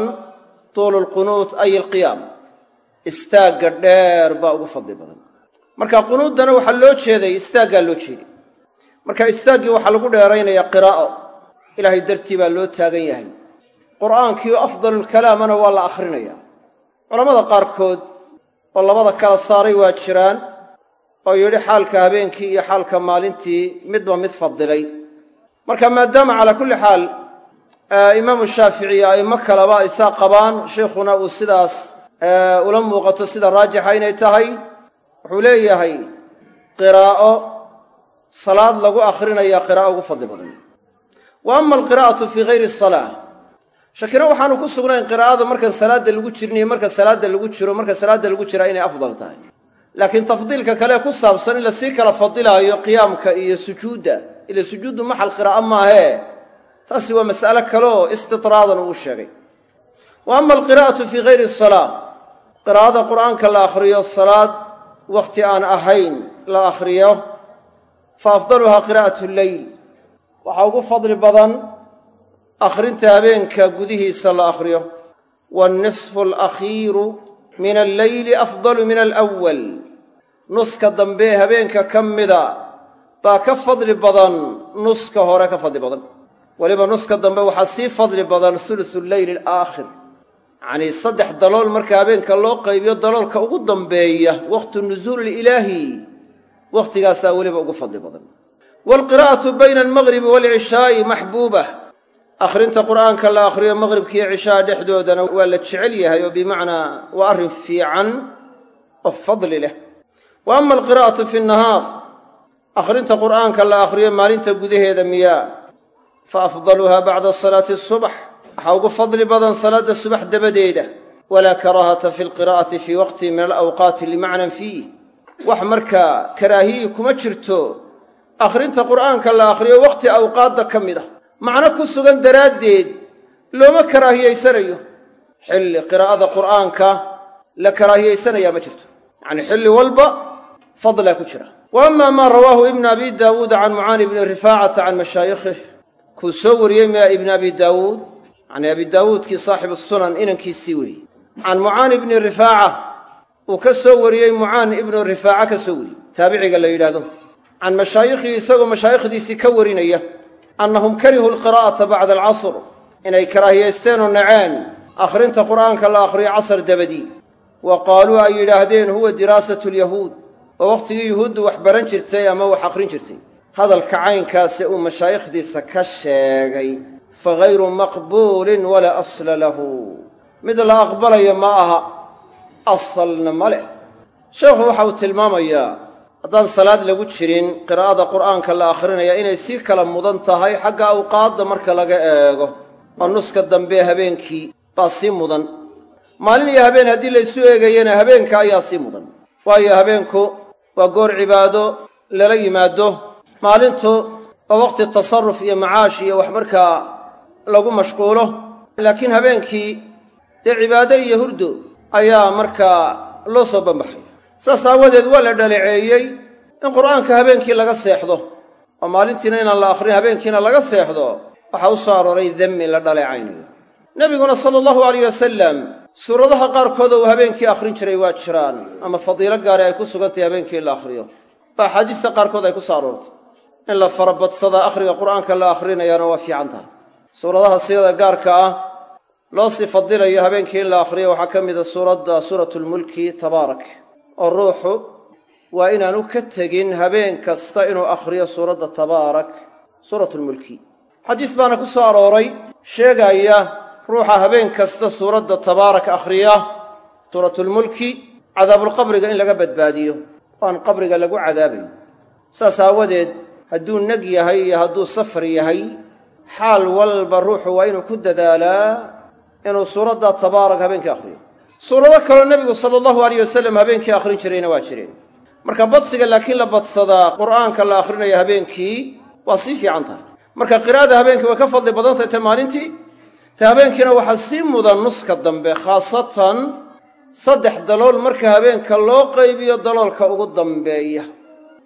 tuulu lqunuut ay alqiyaam. Istaagga dheer baa ugu fadli badan. Marka qunuuddana waxaa loo jeeday istaaggaa loo jeeday. Marka istaaggii waxaa lagu dheeraynayaa qiraa'o ilaahay dartii baa loo taagan yahay. Qur'aankiioo afdalulkalaamana waa la akhrinayaa culammada qaarkood oo labada kala saaray waa jiraan oo yidhi xaalka habeenkii iyo xaalka maalintii midba mid fadilay. Marka maadaama calaa kulli xaal imaamu shaafici iyo a'immo kaleba ay saa qabaan sheikhuna uu sidaas ula muuqato sida raajixa inay tahay wuxuu leeyahay qiraa'o salaad lagu akhrinayaa qiraa'o ugu fadli badan. Wa ama alqiraa'atu fii hayri asalaa shakina waxaanu ku sugnayn qiraa'ada marka salaadda lagu jirniyo marka salaadda lagu jiro marka salaadda lagu jiraa inay afdal tahay laakiin tafdiilka kale ku saabsan in la sii kala fadilaayo qiyaamka iyo sujuudda. Ila sujuuddu maxal qiraa'o maahee taasi waa mas'alo kale oo istitraadan uu sheegay. Wa ama alqiraa'atu fii hayri asalaa qiraa'ada qur'aanka la akhriyo salaad wakhti aan ahayn la akhriyo fa afdaluhaa qiraa'atu lleyl waxaa ugu fadli badan akhrinta habeenka gudihiisa la akhriyo. Waannisfu alakhiiru min alleyli afdalu min alawal nuska dambe ee habeenka ka mida baa ka fadli badan nuska hore ka fadli badan. Weliba nuska dambe waxaa sii fadli badan sulusu leyli alaakhir. Yacnii saddex dalool marka habeenka loo qaybiyo daloolka ugu dambeeya wakhtu nusuuli ilaahi wakhtigaasaa weliba ugu fadli badan. Waalqiraa'atu bayna almagribi waalcishaa'i maxbuuba. Akhrinta qur'aanka la akhriyo maqhribkiiyo cishaha dhexdoodana waa la jecel yahay oo bimacnaa waa arrin fiican oo fadli leh wa ama alqiraa'atu fi nnahaar akhrinta qur'aanka la akhriyo maalinta gudaheeda miyaa fa afdaluhaa bacda salaati asubx waxaa ugu fadli badan salaadda subax dabadeeda. Walaa karaahata fi lqiraa'ati fii waqtin min alawqaati limacnan fiih. Wax markaa karaahiyi kuma jirto akhrinta qur'aanka la akhriyo wakhti awqaadda ka mid ah. Macno ku sugan daraaddeed looma karaahiyaysanayo xilli qiraa'ada qur'aanka la karaahiyaysanayaa ma jirto. Yacnii xilli walba fadlaa ku jira. Wa ama maa rawaahu ibnu abi daawuuda can mucaani bni rifaacata can mashaayikhih kuu soo wariyey miya ibni abi daawuud yacnii abi daawuudkii saaxibu sunan inankiisii weeye can mucaani bni rifaaca uu ka soo wariyey mucaan ibnu rifaaca ka soo wariyey taabiciga la yidhaahdo. Can mashaayikhii isagoo mashaayikhdiisii ka warinaya. Annahum karihuu alqiraa'ata bacda alcasr inay karaahiyaysteen oo naceen. Akhrinta qur'aanka la akhriyo casar dabadii wa qaaluu ay yidhaahdeen huwa diraasatu lyahuud waa wakhtigii yuhuuddu wax baran jirtay ama wax akhrin jirtay. Hadalka caynkaasi uu mashaayikhdiisa ka sheegay fa hayru maqbuulin walaa asla lahu. Mid la aqbalayo ma aha asalna ma leh. Sheekhu waxa uu tilmaamayaa haddaan salaad lagu jirin qiraa'ada qur'aanka la akhrinaya inay sii kala mudan tahay xagga awqaadda marka laga eego. Oo nuska dambe habeenkii baa sii mudan. Maalin iyo habeen haddii laysu eegayana habeenka ayaa sii mudan. Waayo habeenku waa goor cibaado lala yimaado. Maalintu waa waqti tasarruf iyo macaash iyo wax markaa lagu mashquulo. Laakiin habeenkii dee cibaado iyo hurdo ayaa markaa loo soo bambaxay. Saas aawadeed waa la dhaleeceeyey in qur'aanka habeenkii laga seexdo. Oo maalintiina inaan la akhrin habeenkiina laga seexdo waxaa u soo arooray demmi la dhaleecaynayo. Nebiguna sala allahu alayh wasalam suuradaha qaarkooda uu habeenkii akhrin jiray waa jiraan ama fadiilo gaari ay ku sugan tahay habeenkii la akhriyo. Oo axaadiista qaarkood ay ku soo aroortay. In la farabadsadaa akhriga qur'aanka la akhrinayaana waa fiican tahay. Suuradaha siyada gaarka ah loo sii fadilayo habeenkii in la akhriyo waxaa ka mida suuradda suuratulmulki tabaarak. Oo ruuxu waa inaanu ka tegin habeen kasta inuu akhriyo suuradda tabaarak suuratulmulki xadiis baana ku soo arooray sheegaya ruuxa habeen kasta suuradda tabaarak akhriya suuratulmulki cadaabulqabriga in laga badbaadiyo. Oo aan qabriga lagu cadaabayn. Saas aawadeed hadduu neg yahay iyo hadduu safar yahay xaal walba ruuxu waa inuu ku dadaalaa inuu suuradda tabaarak habeenkii akhriyo. Suurado kaloo nebigu sala allahu alayh wasalam habeenkii akhrin jirayna waa jireen. Marka badsiga laakiin la badsadaa qur'aanka la akhrinayo habeenkii waa sii fiican tahay. Marka qiraa'ada habeenkii way ka fadli badan tahay ta maalintii ta habeenkiina waxaa sii mudan nuska dambe khaasatan saddex dalool marka habeenka loo qaybiyo daloolka ugu dambeeya.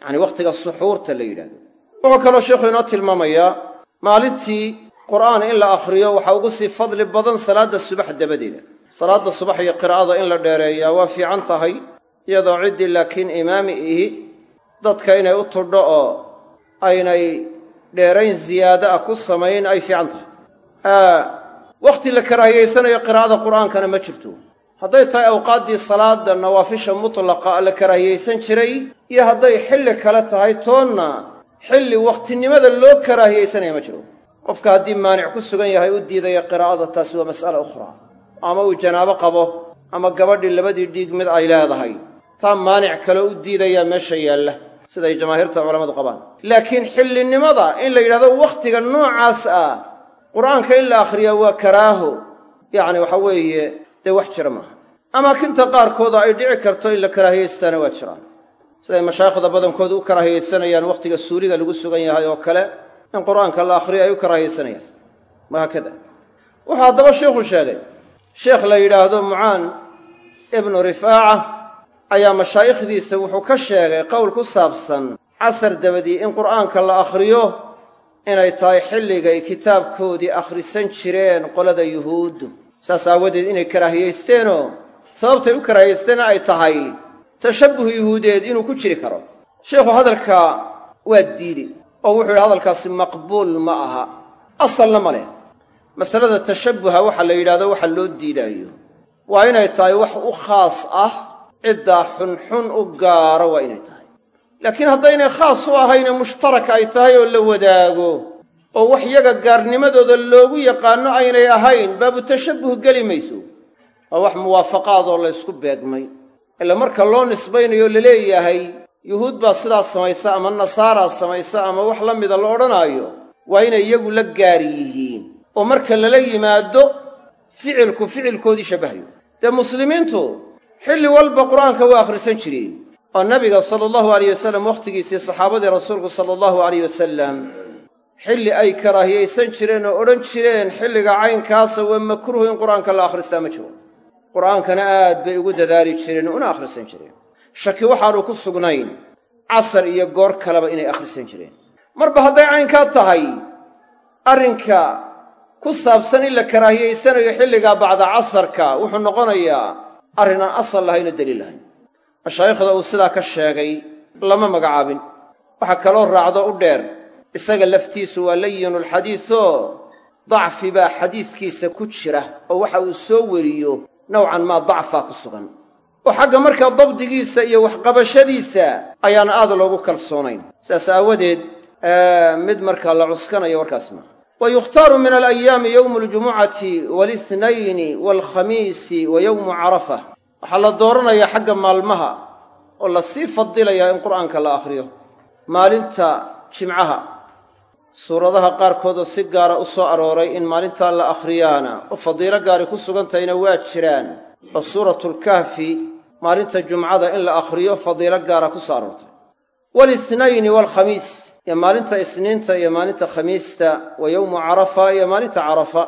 Yacanii wakhtiga suxuurta la yidhahdo wuxuu kaloo sheikhu inoo tilmaamayaa maalintii qur'aan in la akhriyo waxaa ugu sii fadli badan salaadda subax dabadeeda salaadda subax iyo qiraa'ada in la dheereeyaa waa fiican tahay iyadoo ciddii laakiin imaami ihi dadka inay u tudho oo aynay dheerayn ziyaado ah ku samayn ay fiican tahay wakhti la karaahiyaysanayo qiraa'ada qur'aankana ma jirto. Hadday tahay awqaaddii salaada nawaafisha mutlaqa la karaahiyaysan jiray iyo hadday xilli kale tahay toonna xilli wakhtinimada loo karaahiyaysanaya ma jiro. Qofka haddii maanic ku sugan yahay u diidaya qiraa'ada taasi waa mas'ala ukhraa ama uu janaabo qabo ama gabadhii labadii dhiig mid ay leedahay taa maanic kaleo u diidayaa meesha yaalla. Siday jamaahiirta culammadu qabaan. Laakiin xillinimada in la yidhahdo wakhtiga noocaas ah qur'aanka in la akhriyaa waa karaaho. Yacni waxa weeye dee wax jira maaha. Amaakinta qaarkooda ay dhici karto in la karaahiyaystaana waa jiraan. Siday mashaayikhda badankoodu u karaahiyaysanayaan wakhtiga suuliga lagu sugan yahay oo kale in qur'aanka la akhriyo ay u karaahiyaysanayaan wahaakada wuxuu haddaba sheikhu sheegay sheekh la yidhaahdo mucaan ibnu rifaaca ayaa mashaa'ikhdiisa wuxuu ka sheegay qowl ku saabsan casar dabadii in qur'aanka la akhriyo inay tahay xilligay kitaabkoodii akhrisan jireen qolada yuhuuddu saas aawadeed inay karaahiyaysteenoo sababtay u karaahiyaysteenna ay tahay tashabbuh yuhuudeed inuu ku jiri karo. Sheikhu hadalka waa diidi oo wuxuu yidhi hadalkaasi maqbuul ma aha asalna ma leh. Masalada tashabbuha waxa la yidhahdo waxa loo diidaayo waa inay tahay wax u khaas ah ciddaa xunxun u gaara waa inay tahay laakiin haddaynay khaas u ahayne mushtarak ay tahay oo la wadaago oo wax yaga gaarnimadooda loogu yaqaanno aynay ahayn baabu tashabbuh geli mayso. Waa wax muwaafaqaad oo la ysku beegmay. Ila marka loo nisbaynayo la leeyahay yuhuud baa sidaas samaysa ama nasaaraa samaysa ama wax la mida la odhanaayo waa inay iyagu la gaar yihiin. Oo marka lala yimaado ficilku ficilkoodii shabbahayo dee muslimiintu xilli walba qur'aanka waa akhrisan jireen oo nabiga sala allahu alayh wasalam wakhtigiisii saxaabadii rasuulku sala allahu alayh wasalam xilli ay karaahiyaysan jireen oo odhan jireen xilliga caynkaasa waa makruuh in qur'aanka la akhristaa ma jiro. Qur'aankana aad bay ugu dadaali jireen una akhrisan jireen. Shaki waxaanu ku sugnayn casar iyo goor kaleba inay akhrisan jireen. Marba hadday caynkaa tahay arrinka ku saabsan in la karaahiyaysanayo xilligaa bacda casarka wuxuu noqonayaa arrin aan asal lahaynoo daliil lahayn mashaayikhda uu sidaa ka sheegay lama magacaabin. Waxaa kaloo raacdo u dheer isaga laftiisu waa layinulxadiisoo dacfi baa xadiiskiisa ku jira oo waxa uu soo weriyo nowcan maa dacfaa ku sugan. Oo xagga markaa dabdigiisa iyo waxqabashadiisa ayaan aad loogu kalsoonayn. Sidaas aawadeed mid markaa la cuskanayo warkaas maaha wa yukhtaaru min alayaami yowmu aljumucati walisnayni waalkhamiisi wa yowmu carafa waxaa la dooranayaa xagga maalmaha oo la sii fadilayaa in qur'aanka la akhriyo maalinta jimcaha. Suuradaha qaarkoodoo si gaara u soo arooray in maalintaa la akhriyaana oo fadiilo gaari ku sugantahayna waa jiraan. Oo suuratulkahfi maalinta jumcada in la akhriyo fadiilo gaara ku soo aroortay. Walisnayni waalkhamiis iyo maalinta isniinta iyo maalinta khamiista wa yowmu carafa iyo maalinta carafa.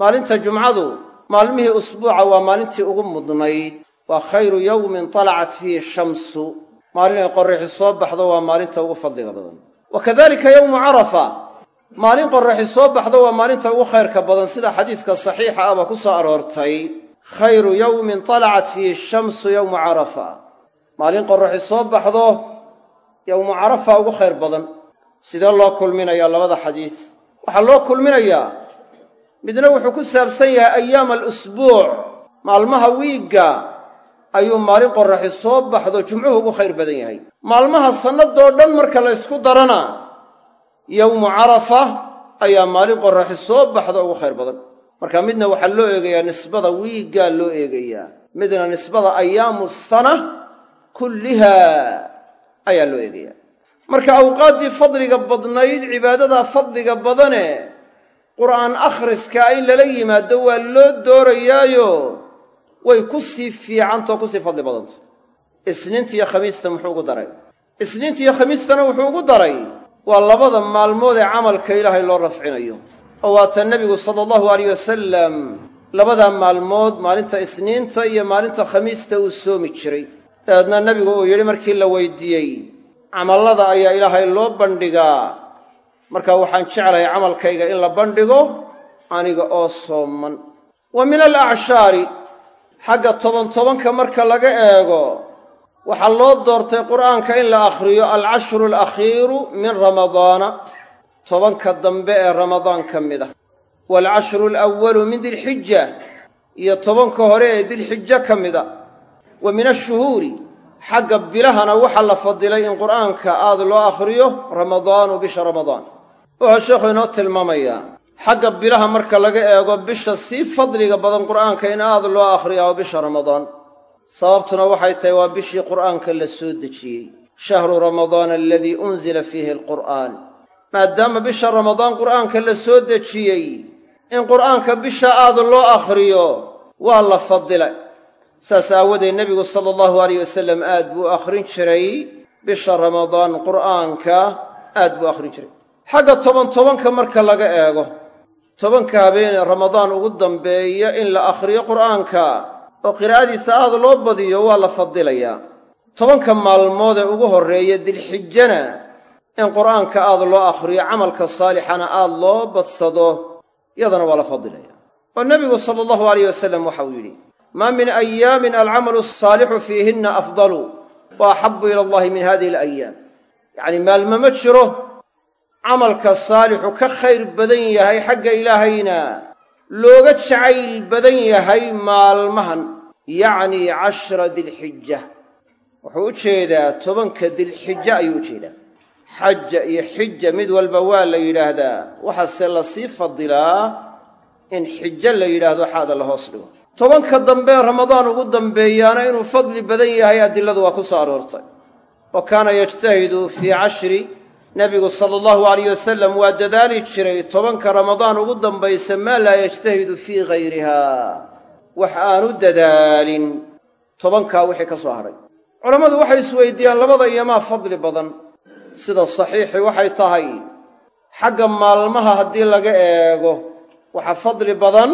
Maalinta jumcadu maalmihii usbuuca waa maalintii ugu mudnayd. Waa khayru yowmin talacat fiihi shamsu. Maalinay qorraxi soo baxdo waa maalinta ugu fadliga badan. Wa kadalika yowmu carafa. Maalin qorraxi soo baxdo waa maalinta ugu khayrka badan sida xadiiska saxiixa ahba ku soo aroortay. Khayru yowmin talacat fiihi shamsu yowmu carafa. Maalin qorraxi soo baxdo yowmu carafa ugu khayr badan. Sidee loo kulminayaa labada xadiis? Waxaa loo kulminayaa midna wuxuu ku saabsan yahay ayaama alusbuuc maalmaha wiigga ayuu maalin qorraxi soo baxdo jumcuhu ugu khayr badan yahay. Maalmaha sannadoo dhan marka la ysku darana yowmu carafa ayaa maalin qorraxi soo baxdo ugu khayr badan. Marka midna waxaa loo eegayaa nisbada wiiggaa loo eegayaa. Midna nisbada ayaamu sana kulliha ayaa loo eegayaa. Marka awqaaddii fadliga badnayd cibaadadaa fadliga badane qur'aan akhriskaa in lala yimaado waa loo doorayaayo. Way ku sii fiicantao ku sii fadli badanta isniintiiyo khamiista muxuu ugu daray. Isniintiiyo khamiistana wuxuu ugu daray. Waa labada maalmood ee camalka ilaahay loo rafcinayo. Oo waata nebigu sala allahu alayh wasalam labadaa maalmood maalinta isniinta iyo maalinta khamiista uu soomi jiray. Dabeedna nebigu uu yidhi markii la weydiiyey camallada ayaa ilaahay loo bandhigaa marka waxaan jeclahay camalkayga in la bandhigo aniga oo sooman. Wa min alacshaari xagga toban tobanka marka laga eego waxaa loo doortay qur'aanka in la akhriyo alcashru alakhiiru min ramadaana tobanka dambe ee ramadaan ka mid ah. Waalcashru alawalu min dilxija iyo tobanka hore ee dilxijo ka mid a wa min ashuhuuri xagga bilahana waxaa la fadilay in qur'aanka aad loo akhriyo ramadaanu bisha ramadaan wuxuu sheekhu inoo tilmaamayaa xagga bilaha marka laga eego bisha sii fadliga badan qur'aanka in aad loo akhriyaa waa bisha ramadaan sababtuna waxay tahay waa bishii qur'aanka la soo dejiyey. Shahru ramadaana aladii unzila fiihi alqur'aan. Maadaama bisha ramadaan qur'aanka la soo dejiyey in qur'aanka bisha aad loo akhriyo waa la fadilay saas aawadeed nebigu sala allahu alayh wasalam aad buu akhrin jiray. Bisha ramadaan qur'aanka aad buu akhrin jiray xagga toban tobanka marka laga eego tobanka habeenee ramadaan ugu dambeeya in la akhriyo qur'aanka oo qiraa'adiisa aad loo badiyo waa la fadilayaa tobanka maalmood ee ugu horreeya dilxijana in qur'aanka aad loo akhriyo camalka saalixana aad loo badsado yadana waa la fadilaya. Oo nebigu sala allahu alayh wasalam waxa uu yidhi maa min ayaamin alcamalu asaalixu fiihinna afdalu wa axabu ila allahi min hadihi alayaam yacni maalmo ma jiro camalka saalixu ka khayr badan yahay xagga ilaahayna looga jacayl badan yahay maalmahan yacni cashra dilxija wuxuu u jeedaa tobanka dilxija ayuu u jeedaa. Xaja iyo xija mid walba waa la yidhaahdaa. Waxaase la sii fadilaa in xijo la yidhaahdo xaada la hoos dhigo. Tobanka dambe ramadaan ugu dambeeyaana inuu fadli badan yahay adiladu waa ku soo aroortay. Wa kaana yajtahidu fii cashri nebigu sala allahu alayh wasalam waa dadaali jiray tobanka ramadaan ugu dambaysa maa laa yajtahidu fii hayriha wax aanu dadaalin. Tobankaa wixii ka soo hadhay culammadu waxay isweydiiyaan labada iyomaa fadli badan. Sida saxiixi waxay tahay xagga maalmaha haddii laga eego waxaa fadli badan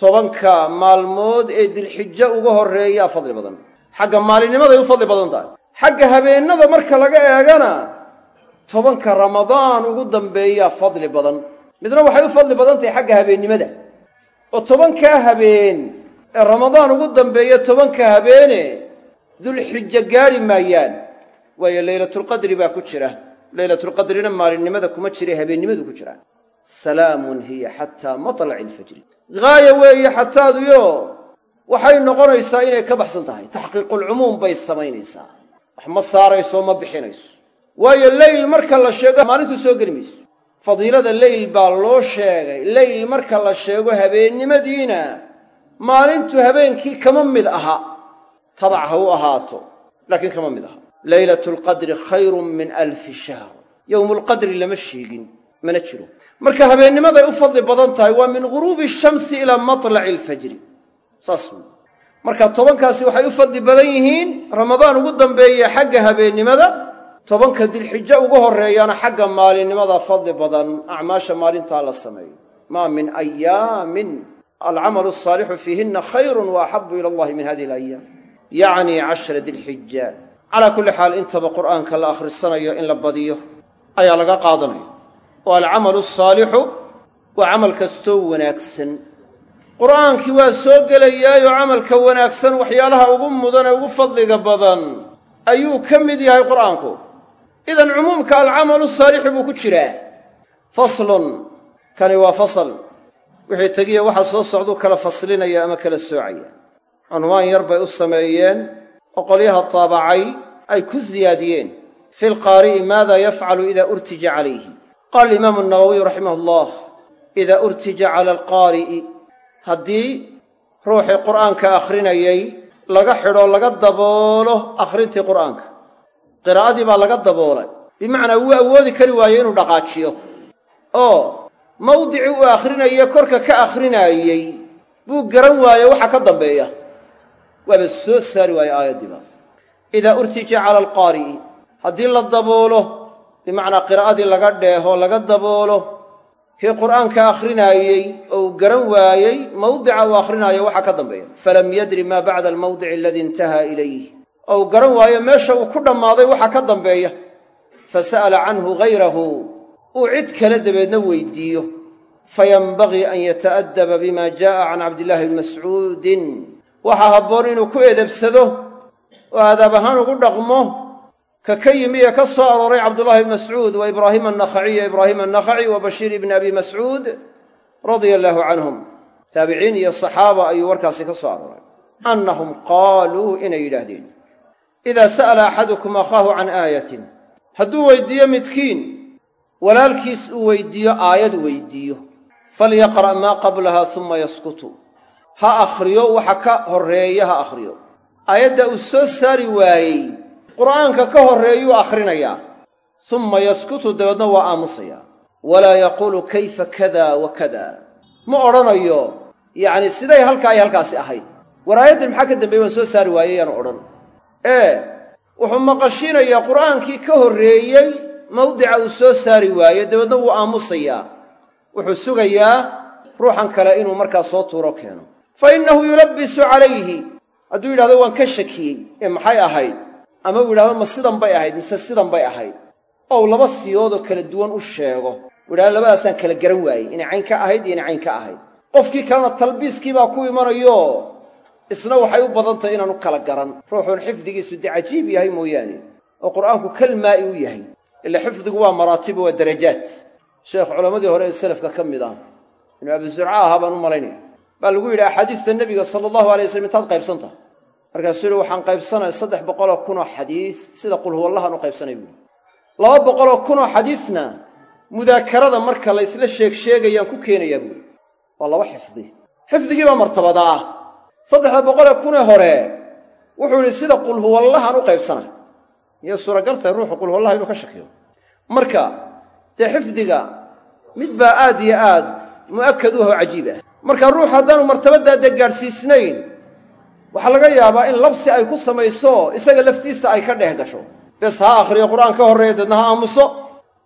tobanka maalmood ee dilxijo uga horreeyaa fadli badan. Xagga maalinnimaday u fadli badan tahay. Xagga habeennada marka laga eegana tobanka ramadaan ugu dambeeyaa fadli badan. Midna waxay u fadli badan tahay xagga habeennimada. Oo tobankaa habeen ee ramadaan ugu dambeeya tobanka habeene dulxijo gaadhi maayaan. Waayo leylatulqadri baa ku jira. Leylatulqadrina maalinimada kuma jira habeennimadu ku jira. Salaamun hiya xataa matlaci ilfajri gaaya weeye xataaduyo waxay noqonaysaa inay ka baxsan tahay. Taxqiiqulcumuum bay samaynaysaa. Wax ma saarayso ma bixinayso waayo leyl marka la sheego maalintu soo geli mayso. Fadiilada leyl baa loo sheegay. Leyl marka la sheego habeennimadiina maalintu habeenkii kama mid aha. Tabac ha u ahaato laakiin kama mid aha. Leylatu lqadri khayrun min alfi shahr. Yowmulqadri lama sheegin mana jiro. Marka habeennimaday u fadli badan tahay waa min ghuruubi shamsi ilaa matlaci alfajri saas marka tobankaasi waxay u fadli badan yihiin ramadaan ugu dambeeya xagga habeennimada tobanka dilxijo ugu horreeyaana xagga maalinimada fadli badan acmaasha maalintaa la sameeyo. Maa min ayaamin alcamalu asaalixu fiihinna khayrun wa axabu ila allahi min hadihi alayaam yacni cashra dilxija. Calaa kulli xaal intaba qur'aanka la akhrisanayo in la badiyo ayaa laga qaadanaya oo alcamalu asaalixu waa camal kastoo wanaagsan. Qur'aankii waa soo gelayaayoo camalka wanaagsan waxyaalaha ugu mudan ee ugu fadliga badan ayuu ka mid yahay qur'aanku idan cumuumka alcamalu saalixu buu ku jiraa. Faslun kani waa fasal. Wixii tegiya waxa soo socduu kala faslinaya ama kala soocaya. Cunwaan yar bay u sameeyeen oo qolyaha taabacay ay ku siyaadiyeen fi lqaari'i maada yafcalu ida urtija calayhi. Qaala alimaamu nawowiy raximah allah ida urtija cala alqaari'i haddii ruuxii qur'aanka akhrinayay laga xidho laga daboolo akhrintii qur'aanka qiraa'adii baa laga daboolay. Bimacnaa wuu awoodi kari waaye inuu dhaqaajiyo. Oo mawdicii uu akhrinaye korka ka akhrinaayey buu garan waaye waxa ka dambeeya. Waaba soo saari waaye aayaddiiba idaa urtija cala alqaari'i haddii la daboolo bimacnaa qiraa'adii laga dheeho laga daboolo kii qur'aanka akhrinaayey oo uu garan waayey mawdica uu akhrinayo waxa ka dambeeya. Falam yadri maa bacda almawdici aladii intahaa ilayh oo uu garan waayo meesha uu ku dhammaaday waxa ka dambeeya. Fa sa'ala canhu hayrahu uu cid kale dabeedna weydiiyo. Fayanbagii an yata'addaba bima jaa'a can cabdillaahi bni mascuudin waxaa habboon inuu ku edebsado oo aadaab ahaan ugu dhaqmo ka ka yimi ee ka soo arooray cabdullahi ibni mascuud wa ibraahima annakhaciy yo ibraahima annakhaci wa bashiir ibni abi mascuud radia allaahu canhum taabiciin iyo saxaaba ayuu warkaasi ka soo arooray. Annahum qaaluu inay yidhaahdeen idaa sa'ala axadukum akhaahu can aayatin hadduu weydiiyo midkiin walaalkiis uu weydiiyo aayad weydiiyo falyaqra' maa qablaha suma yaskutu ha akhriyo waxa ka horreeya ha akhriyo aayadda uu soo saari waayey qur'aanka ka horreeyuu akhrinayaa summa yaskutu dabeedna waa aamusayaa walaa yaquulu kayfa kada wa kada ma odhanayo yacni siday halkaa ay halkaasi ahayd war aayaddan maxaa ka dambeeye waan soo saari waayey odhan ee wuxuu maqashiinayaa qur'aankii ka horreeyey mawdica uu soo saari waaye dabeedna wuu aamusayaa. Wuxuu sugayaa ruuxan kale inuu markaa soo tuuro keeno. Fa innahu yulabbisu calayhi. Hadduu yidhahdo waan ka shakiyey ee maxay ahayd? Ama uu yidhahdo ma sidan bay ahayd mise sidan bay ahayd? Ou laba siyoodoo kala duwan u sheego. Uu yidhahdo labadaasaan kala garan waayey inay cayn ka ahayd iyo inay cayn ka ahayd. Qofkii kalena talbiiskii baa ku imanayo isna waxay u badan tahay inaanu kala garan. Ruuxuun xifdigiisu dee cajiib yahay mooyaane oo qur'aanku kal maa'i u yahay. Ila xifdigu waa maraatibu waa darajaat sheekh culammadii hore ee selafka ka mid ah inuu abuzurca ahaa baan u malaynaya. Baa lagu yidhi axaadiista nebiga sala allahu alay waslam intaad qaybsan tahay markaasuu yihi waxaan qaybsanaya saddex boqoloo kunoo xadiis. Sida qulhuwallahaan u qaybsanay buui laba boqoloo kunoo xadiisna mudaakarada marka la ysla sheeg sheegayaan ku keenayaa buui waa laba xifdi. Xifdigii baa martabada ah saddexda boqolee kunee hore wuxuu yidhi sida qulhuwallahaan u qaybsanay iyo suuragal tahay ruuxu qulhuwallaha inuu ka shakiyo. Marka dee xifdiga mid baa aad iyo aad mu'akad u aho cajiib ah. Marka ruux haddaanu martabaddaa dee gaadhsiisnayn waxaa laga yaabaa in labsi ay ku samayso isaga laftiisa ay ka dheeh gasho. Bes ha akhriyo qur'aan ka horreeya deedna ha aamuso.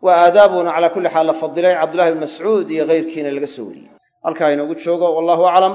Waa aadaabuna calaa kulli xaal la fadilay cabdullahi bn mascuud iyo hayrkiina laga soo wariyey. Halkaa inoogu joogo wallahu aclam